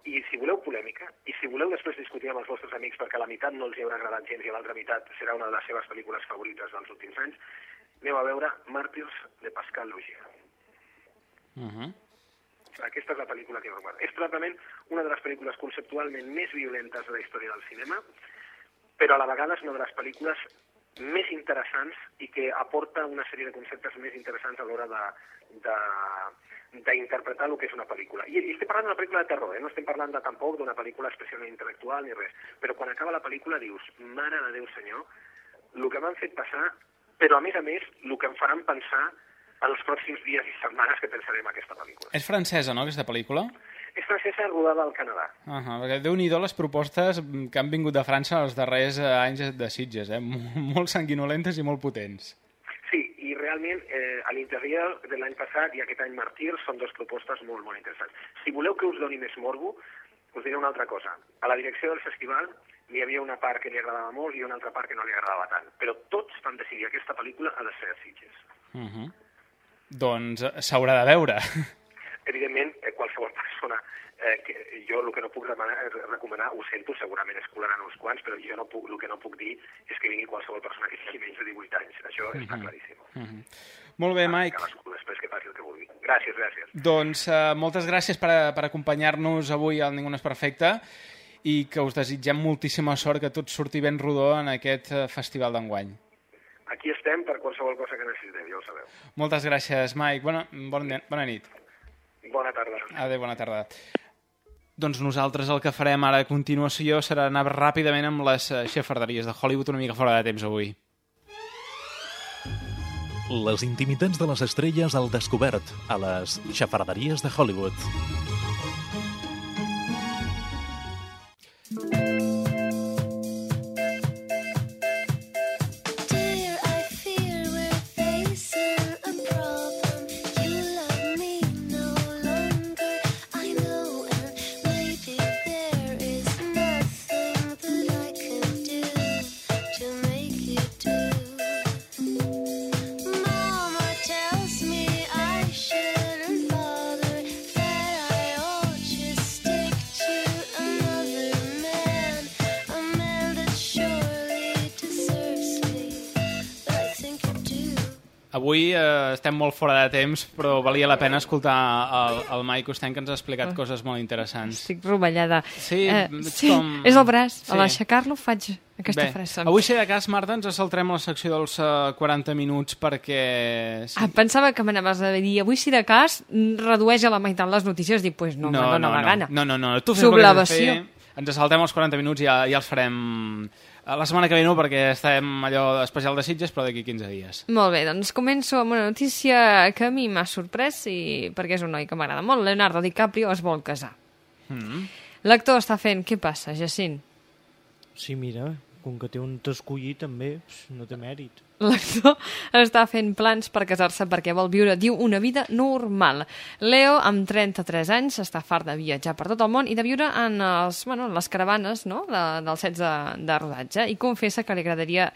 i si voleu polèmica, i si voleu després discutir amb els vostres amics perquè a la meitat no els hi haurà agradat gens i a l'altra meitat serà una de les seves pel·lícules favorites dels últims anys, aneu a veure Màrtirs de Pascal Lugia. Uh -huh. Aquesta és la pel·lícula que recordo. És probablement una de les pel·lícules conceptualment més violentes de la història del cinema, però a la vegada és una de les pel·lícules més interessants i que aporta una sèrie de conceptes més interessants a l'hora de, de, d'interpretar el que és una pel·lícula. I, I estem parlant d'una pel·lícula de terror, eh? no estem parlant de, tampoc d'una pel·lícula especialment intel·lectual ni res, però quan acaba la pel·lícula dius, mare de Déu senyor, el que m'han fet passar, però a més a més, el que em faran pensar en els pròxims dies i setmanes que pensarem aquesta pel·lícula. És francesa, no, aquesta pel·lícula? És francesa rodada al Canadà. Uh -huh, perquè déu nhi les propostes que han vingut de França els darrers eh, anys de Sitges, eh? molt sanguinolentes i molt potents. Sí, i realment eh, a l'interior de l'any passat i aquest any Martir són dues propostes molt, molt interessants. Si voleu que us doni més morbo, us diré una altra cosa. A la direcció del festival hi havia una part que li agradava molt i una altra part que no li agradava tant, però tots van decidir que aquesta pel·lícula ha de ser a Sitges. Uh -huh. Doncs eh, s'haurà de veure. Evidentment, eh, qualsevol persona eh, que jo el que no puc recomanar, recomanar, ho sento, segurament es colaran uns quants, però jo no puc, el que no puc dir és que vingui qualsevol persona que tingui menys de 18 anys. Això uh -huh. està claríssim. Uh -huh. Molt bé, Mike. Cadascú després que faci el que vulgui. Gràcies, gràcies. Doncs uh, moltes gràcies per, per acompanyar-nos avui al Ningú no és perfecte i que us desitgem moltíssima sort que tot surti ben rodó en aquest uh, festival d'enguany. Aquí estem per qualsevol cosa que necessiteu, ja ho sabeu. Moltes gràcies, Mike. Bona, bona, bona nit. Bona tarda. Adéu, bona tarda. Doncs nosaltres el que farem ara a continuació serà anar ràpidament amb les eh, xafarderies de Hollywood una mica fora de temps avui. Les intimitats de les estrelles al descobert a les xafarderies de Hollywood. Avui eh, estem molt fora de temps, però valia la pena escoltar el, el Mike Osten, que ens ha explicat coses molt interessants. Estic rovellada. Sí, eh, sí com... és el braç. Sí. A l'aixecar-lo faig aquesta Bé, fressa. Avui, si de cas, Marta, ens saltrem la secció dels uh, 40 minuts perquè... Sí. Ah, pensava que m'anaves a dir, avui, si de cas, redueix a la meitat les notícies. Dic, pues no, no, no, no, no, gana. no, no, no, tu fes el que has de fer, ens saltem els 40 minuts i ja, ja els farem la setmana que ve no, perquè estem allò especial de Sitges, però d'aquí 15 dies. Molt bé, doncs començo amb una notícia que a mi m'ha sorprès i perquè és un noi que m'agrada molt. Leonardo DiCaprio es vol casar. Mm. L'actor està fent... Què passa, Jacint? Sí, mira, com que té un tescollí també, no té mèrit. L'actor està fent plans per casar-se perquè vol viure, diu, una vida normal. Leo, amb 33 anys, està fart de viatjar per tot el món i de viure en els, bueno, les caravanes no? de, dels sets de, de rodatge i confessa que li agradaria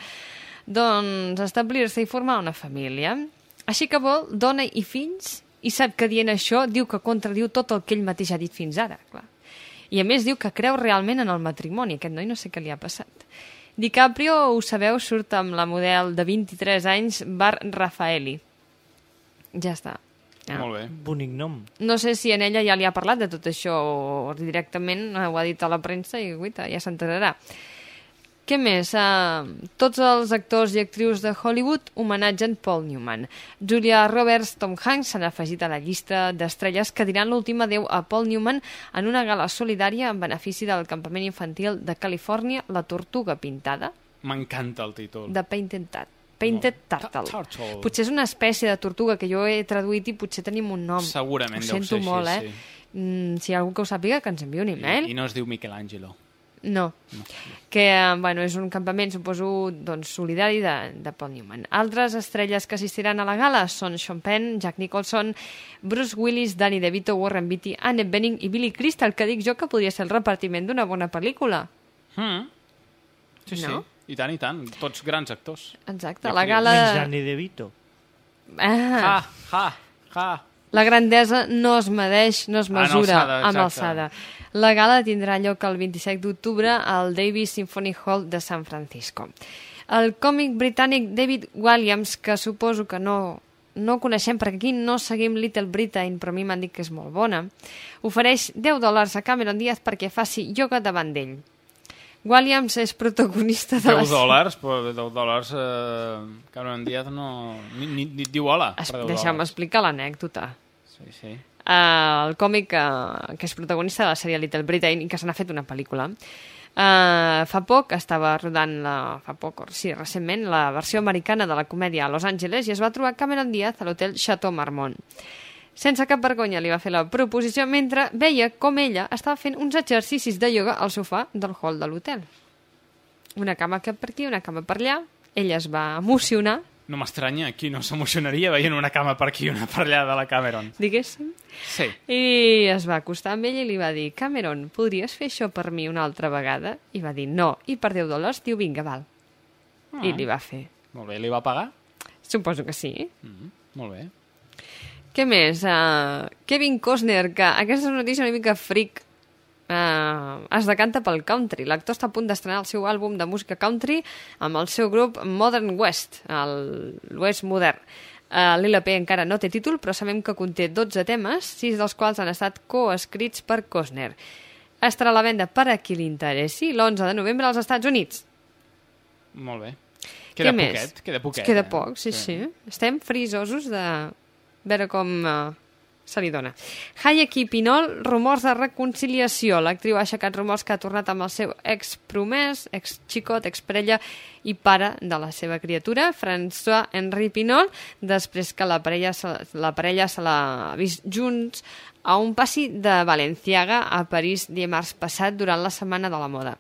doncs, establir-se i formar una família. Així que vol dona i fills i sap que dient això diu que contradiu tot el que ell mateix ha dit fins ara, clar. I a més diu que creu realment en el matrimoni. Aquest noi no sé què li ha passat. DiCaprio, ho sabeu, surt amb la model de 23 anys, Bar Raffaeli. Ja està. Ja. Molt bé. Bonic nom. No sé si en ella ja li ha parlat de tot això o directament ho ha dit a la premsa i guita, ja s'enterarà. Què més? Uh, tots els actors i actrius de Hollywood homenatgen Paul Newman. Julia Roberts, Tom Hanks s'han afegit a la llista d'estrelles que diran l'última adeu a Paul Newman en una gala solidària en benefici del campament infantil de Califòrnia, La Tortuga Pintada. M'encanta el títol. De Painted Tat. Painted no. Turtle. Turtle. Potser és una espècie de tortuga que jo he traduït i potser tenim un nom. Segurament ho deu ser molt, així, eh? sí. Mm, si hi ha algú que ho sàpiga, que ens enviï un e-mail. I, I no es diu Michelangelo. No. no. Que, bueno, és un campament, suposo, doncs, solidari de, de Paul Newman. Altres estrelles que assistiran a la gala són Sean Penn, Jack Nicholson, Bruce Willis, Danny DeVito, Warren Beatty, Annette Bening i Billy Crystal, que dic jo que podria ser el repartiment d'una bona pel·lícula. Mm. Sí, No? sí. I tant, i tant. Tots grans actors. Exacte. La gala... Menys Danny DeVito. Ah. Ha, ha, ha. La grandesa no es medeix, no es mesura alçada, amb alçada. La gala tindrà lloc el 27 d'octubre al Davis Symphony Hall de San Francisco. El còmic britànic David Williams, que suposo que no no coneixem perquè aquí no seguim Little Britain, però a mi m'han dit que és molt bona, ofereix 10 dòlars a Cameron Diaz perquè faci yoga davant d'ell. Williams és protagonista de 10 la... dòlars, però 10 dòlars... Eh, Cameron Diaz no... Ni, ni, ni diu hola. Es, per 10 Deixa'm explicar l'anècdota. Sí, sí. Uh, el còmic uh, que és protagonista de la sèrie Little Britain i que se n'ha fet una pel·lícula. Uh, fa poc estava rodant, la, fa poc, sí, recentment, la versió americana de la comèdia a Los Angeles i es va trobar Cameron Diaz a l'hotel Chateau Marmont. Sense cap vergonya li va fer la proposició mentre veia com ella estava fent uns exercicis de ioga al sofà del hall de l'hotel. Una cama cap per aquí, una cama per allà. Ella es va emocionar, No m'estranya, qui no s'emocionaria veient una cama per aquí i una per allà de la Cameron. diguéssim, Sí. i es va acostar amb ella i li va dir Cameron, podries fer això per mi una altra vegada? I va dir no, i per 10 dòlars diu vinga, val. Ah. I li va fer. Molt bé, li va pagar? Suposo que sí. Mm, molt bé. Què més? Uh, Kevin Costner, que aquesta és una notícia una mica freak, uh, es decanta pel country. L'actor està a punt d'estrenar el seu àlbum de música country amb el seu grup Modern West, l'Oest modern. Uh, L'LP encara no té títol, però sabem que conté 12 temes, 6 dels quals han estat coescrits per Costner. Estarà a la venda per a qui li interessi l'11 de novembre als Estats Units. Molt bé. Què Queda més? poquet, queda poquet. Queda eh? poc, sí, sí. Estem frisosos de veure com uh, se li dona. Hayek i Pinol, rumors de reconciliació. L'actriu ha aixecat rumors que ha tornat amb el seu ex-promès, ex-xicot, ex-parella i pare de la seva criatura, François-Henri Pinol, després que la parella, se- la parella se l'ha vist junts a un passi de Valenciaga a París dimarts passat durant la Setmana de la Moda.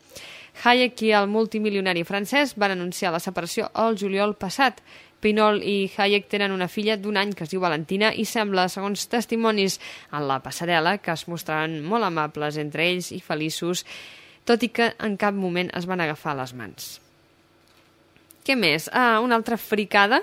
Hayek i el multimilionari francès van anunciar la separació el juliol passat. Pinol i Hayek tenen una filla d'un any que es diu Valentina i sembla, segons testimonis en la passarel·la, que es mostraran molt amables entre ells i feliços, tot i que en cap moment es van agafar les mans. Què més? Ah, una altra fricada.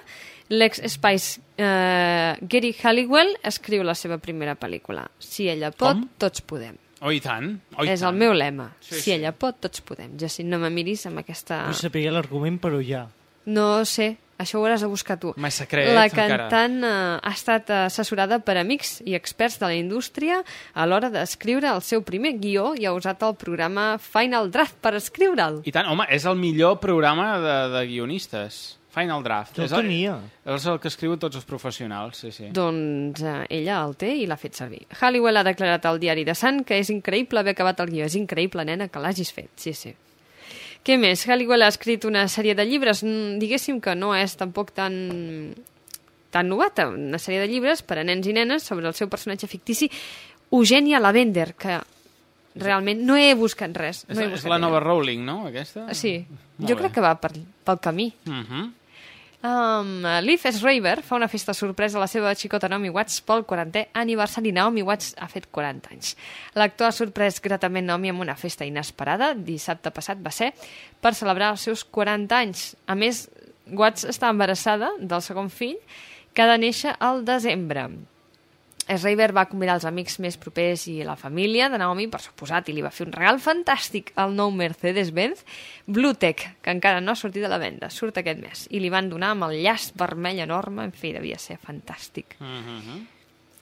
L'ex-Spice eh, Gary Halliwell escriu la seva primera pel·lícula. Si ella pot, Com? tots podem. Oh, i tant. Oh, i És tant. el meu lema. Sí, si sí. ella pot, tots podem. Jacint, no me miris amb aquesta... Vull saber l'argument, però ja. No sé, això ho hauràs de buscar tu. Més secret, La encara. cantant eh, ha estat assessorada per amics i experts de la indústria a l'hora d'escriure el seu primer guió i ha usat el programa Final Draft per escriure'l. I tant, home, és el millor programa de, de guionistes. Final Draft. Jo el és el, tenia. És el que escriuen tots els professionals, sí, sí. Doncs eh, ella el té i l'ha fet servir. Halliwell ha declarat al diari de Sun que és increïble haver acabat el guió. És increïble, nena, que l'hagis fet. Sí, sí. Què més? Halliwell ha escrit una sèrie de llibres, mm, diguéssim que no és tampoc tan tan novata, una sèrie de llibres per a nens i nenes sobre el seu personatge fictici Eugènia Lavender, que realment no he buscat res. És, No he és buscat la ella. nova Rowling, no, aquesta? Sí, Molt jo bé. crec que va per, pel camí. Uh -huh. Um, Leaf Schreiber fa una festa sorpresa a la seva xicota Naomi Watts pel 40è aniversari. Naomi Watts ha fet 40 anys. L'actor ha sorprès gratament Naomi amb una festa inesperada, dissabte passat va ser, per celebrar els seus 40 anys. A més, Watts està embarassada del segon fill, que ha de néixer al desembre. Schreiber va convidar els amics més propers i la família de Naomi, per suposat, i li va fer un regal fantàstic, el nou Mercedes-Benz Bluetech, que encara no ha sortit a la venda, surt aquest mes. I li van donar amb el llast vermell enorme, en fi, devia ser fantàstic. Uh -huh.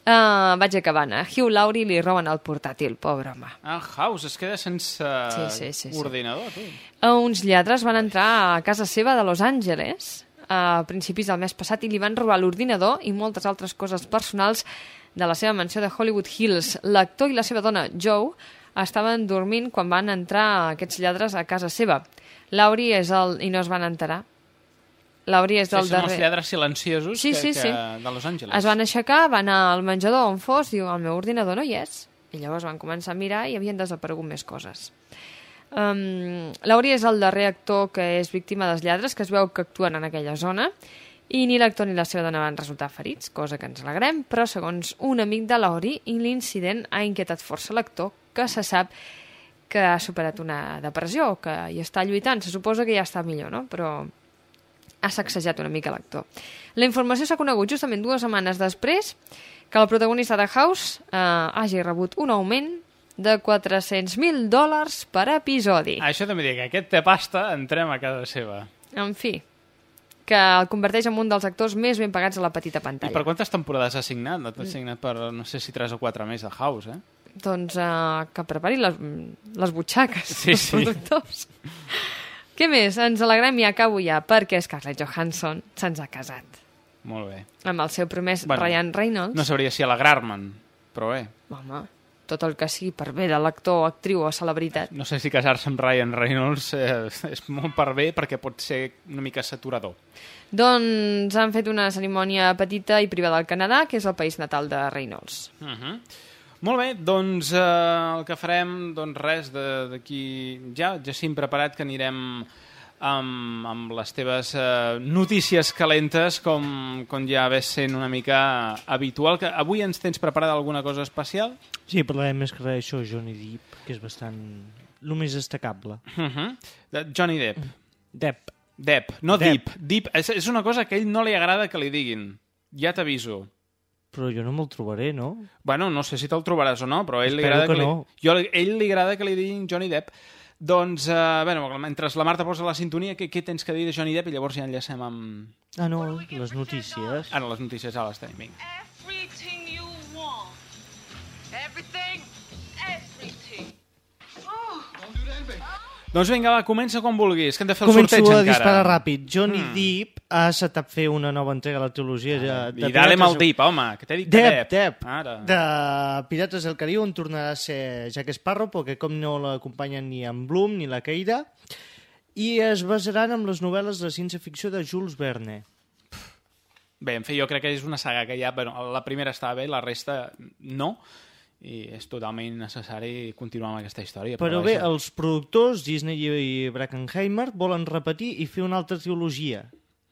Uh, vaig acabant. A Hugh Laurie li roben el portàtil, pobre home. El House es queda sense Sí, sí, sí, sí. ordinador, tu. Uh, uns lladres van entrar a casa seva de Los Angeles a principis del mes passat i li van robar l'ordinador i moltes altres coses personals de la seva mansió de Hollywood Hills. L'actor i la seva dona, Joe, estaven dormint quan van entrar aquests lladres a casa seva. Laurie és el... i no es van enterar. Laurie és Sí, del són els darrer... lladres silenciosos Sí, que, sí, que, sí. de Los Angeles. Es van aixecar, van anar al menjador on fos, diu, el meu ordinador no hi és. I llavors van començar a mirar i havien desaparegut més coses. Um, Laurie és el darrer actor que és víctima dels lladres, que es veu que actuen en aquella zona, i ni l'actor ni la seva dona van resultar ferits, cosa que ens alegrem, però segons un amic de Laurie, l'incident ha inquietat força l'actor, que se sap que ha superat una depressió, que hi està lluitant, se suposa que ja està millor, no? Però ha sacsejat una mica l'actor. La informació s'ha conegut justament dues setmanes després que el protagonista de House eh, hagi rebut un augment de 400.000 dòlars per episodi. Això també dic que aquest té pasta, entrem a casa seva. En fi, que el converteix en un dels actors més ben pagats a la petita I pantalla. per quantes temporades ha signat? Ha signat per, no sé si 3 o 4 més de House, eh? Doncs uh, que prepari les, les butxaques Sí, dels sí. productors. Què més? Ens alegrem i acabo ja, perquè Scarlett Johansson se'ns ha casat Molt bé. amb el seu promès Bueno, Ryan Reynolds. No sabria si alegrar-me'n, però bé. Home, tot el que sigui per bé de l'actor, actriu o celebritat. No sé si casar-se amb Ryan Reynolds eh, és molt per bé perquè pot ser una mica saturador. Doncs han fet una cerimònia petita i privada al Canadà, que és el país natal de Reynolds. Uh -huh. Molt bé, doncs eh, el que farem, doncs res, de- d'aquí ja, ja sí preparat que anirem amb, amb les teves eh, notícies calentes, com, com ja ve sent una mica habitual. Que avui ens tens preparada alguna cosa especial? Sí, parlarem més que res d'això, Johnny Depp, que és bastant... el més destacable. Uh -huh. de Johnny Depp. Depp. Depp, no Depp. Deep. Deep. És, és una cosa que a ell no li agrada que li diguin. Ja t'aviso. Però jo no me'l trobaré, no? Bueno, no sé si te'l trobaràs o no, però a ell li Espero agrada que que, no. li... Jo, a ell li agrada que li diguin Johnny Depp. Doncs, eh, bueno, mentre la Marta posa la sintonia, què, què tens que dir de Johnny Depp? I llavors ja enllacem amb... Ah, no, les notícies. Ara les notícies ja les tenim. Vinga. Doncs vinga, va, comença com vulguis, que hem de fer el Començo sorteig a encara. disparar ràpid. Johnny Mm. Depp ha acceptat fer una nova entrega a la trilogia de, de I dale amb el Deep, home, que t'he dit que Depp, Depp. Depp. Ara. De Pirates del Cariu on tornarà a ser Jack Sparrow, perquè com no l'acompanyen ni en Bloom ni la Keira, i es basaran en les novel·les de ciència-ficció de Jules Verne. Bé, en fi, jo crec que és una saga que ja... Bueno, la primera estava bé, la resta no, i és totalment necessari continuar amb aquesta història. Però bé, vaja. els productors, Disney i Brackenheimer, volen repetir i fer una altra trilogia.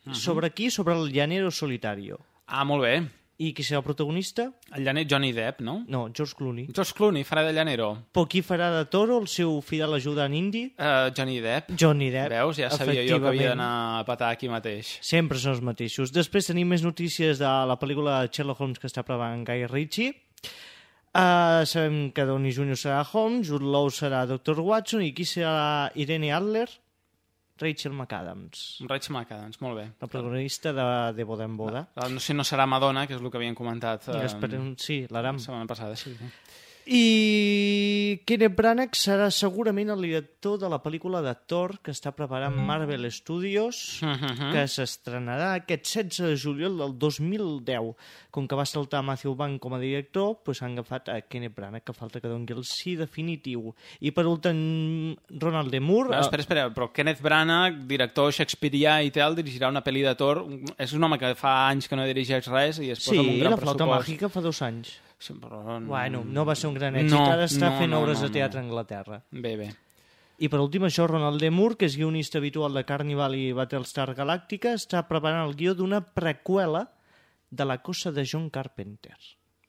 Mhm. Sobre qui? Sobre el Llanero Solitario. Ah, molt bé. I qui serà el protagonista? El llaner Johnny Depp, no? No, George Clooney. George Clooney farà de llanero. Però qui farà de Toro, el seu fidel ajudant indi? Uh, Johnny Depp. Johnny Depp. Veus? Ja sabia jo que havia d'anar a patar aquí mateix. Sempre són els mateixos. Després tenim més notícies de la pel·lícula Sherlock Holmes que està preparant Guy Ritchie. Uh, sabem que Downey Jr. serà Holmes, Jude Law serà Dr. Watson i qui serà Irene Adler? Rachel McAdams, Rachel McAdams, molt bé. la protagonista de De Boda en Boda. Ah, No sé, no serà Madonna, que és el que havien comentat I eh, esperem, sí, l'Aram. la setmana passada. Sí, sí. I Kenneth Branagh serà segurament el director de la pel·lícula de Thor que està preparant Marvel Studios, Mhm. que s'estrenarà aquest 16 de juliol del 2010. Com que va saltar Matthew Vaughn com a director, doncs han agafat a Kenneth Branagh, que falta que doni el sí definitiu. I per últim, Ronald D. Moore... No, espera, espera, però Kenneth Branagh, director shakespearià i tal, dirigirà una pel·li de Thor. És un home que fa anys que no dirigeix res i es posa Sí, amb un gran la flauta pressupost. màgica fa dos anys. Però... Bueno, no va ser un gran èxit, No, ara està no, fent no, obres no, de teatre no. a Anglaterra. Bé, bé. I per últim, això, Ronald D. Moore, que és guionista habitual de Carnival i Battlestar Galàctica, està preparant el guió d'una preqüela de la cosa de John Carpenter.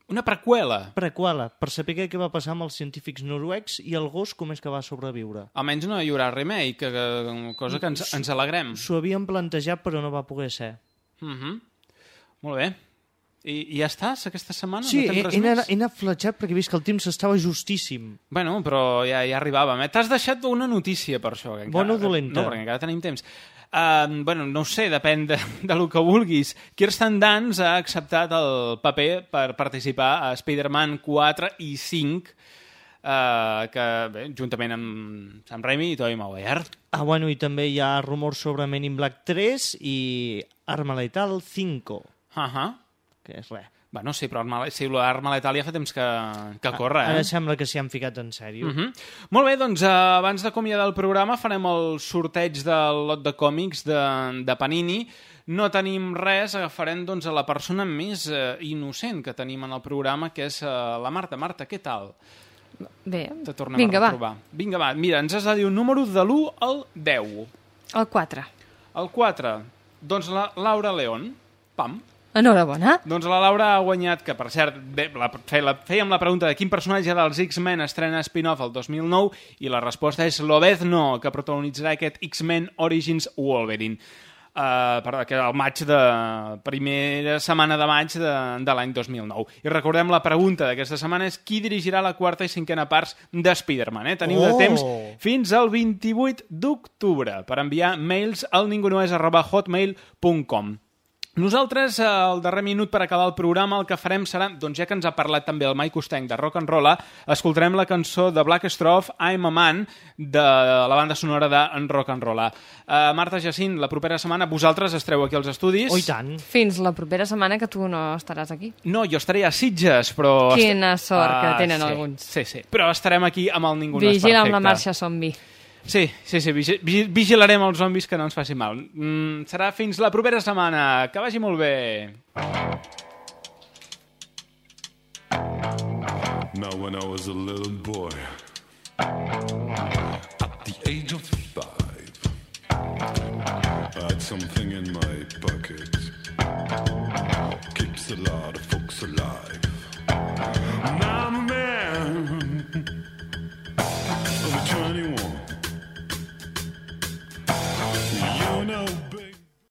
Una preqüela? Preqüela, per saber què va passar amb els científics noruecs i el gos com és que va sobreviure. Almenys no hi haurà remake, que, que, cosa que ens, ens alegrem. S'ho havien plantejat, però no va poder ser. Uh -huh. Molt bé. I, I ja estàs aquesta setmana? Sí, no he, he, anat, he anat fletxat perquè he vist que el temps estava justíssim. Bueno, però ja, ja arribàvem. eh? T'has deixat una notícia per això. Que Bona o dolenta? No, perquè encara tenim temps. Uh, bueno, no sé, depèn de, de lo que vulguis. Kirsten Dunst ha acceptat el paper per participar a Spider-Man 4 i 5, uh, que, bé, juntament amb Sam Raimi i Tobey Maguire. Ah, bueno, i també hi ha rumors sobre Men in Black 3 i Arma Letal 5, Uh -huh. Que és res. Bueno, sí, però Arma, sí, l'Arma Letal ja fa temps que, que corre, eh? Ara sembla que s'hi han ficat en sèrio. Uh -huh. Molt bé, doncs eh, abans d'acomiadar el programa farem el sorteig del lot de còmics de, de Panini. No tenim res, agafarem doncs, a la persona més eh, innocent que tenim en el programa, que és eh, la Marta. Marta, què tal? Bé, Te tornem vinga, a va. Vinga, va. Mira, ens has de dir un número de l'1 al 10. El 4. El 4, doncs la Laura León. Pam. Enhorabona. Doncs la Laura ha guanyat, que per cert, bé, la, fe, la, fèiem la pregunta de quin personatge dels X-Men estrena spin-off el 2009 i la resposta és Lobezno, que protagonitzarà aquest X-Men Origins Wolverine. Uh, per, que el maig de... primera setmana de maig de, de l'any 2009. I recordem la pregunta d'aquesta setmana és qui dirigirà la quarta i cinquena parts de Spider-Man. Eh? Teniu Oh! de temps fins al 28 d'octubre per enviar mails al ningunoes arroba hotmail.com. Nosaltres, eh, al darrer minut per acabar el programa, el que farem serà, doncs ja que ens ha parlat també el Mike Costenc de Rock and Rolla, escoltarem la cançó de Black Strofe, I'm a Man, de la banda sonora de en Rock and Rolla. Uh, Marta Jacint, la propera setmana vosaltres estreu aquí als estudis. Oh, tant. Fins la propera setmana que tu no estaràs aquí. No, jo estaré a Sitges, però... Quina sort que Ah, tenen sí, alguns. Sí, sí, però estarem aquí amb el Ningú no és Vigila amb la perfecte. marxa zombi. Sí, sí, sí, vigilarem els zombis que no ens faci mal. Mm, serà fins la propera setmana. Que vagi molt bé. Now when I was a little boy At the age of five I had something in my pocket Keeps a lot of folks alive Now I'm a man Over 21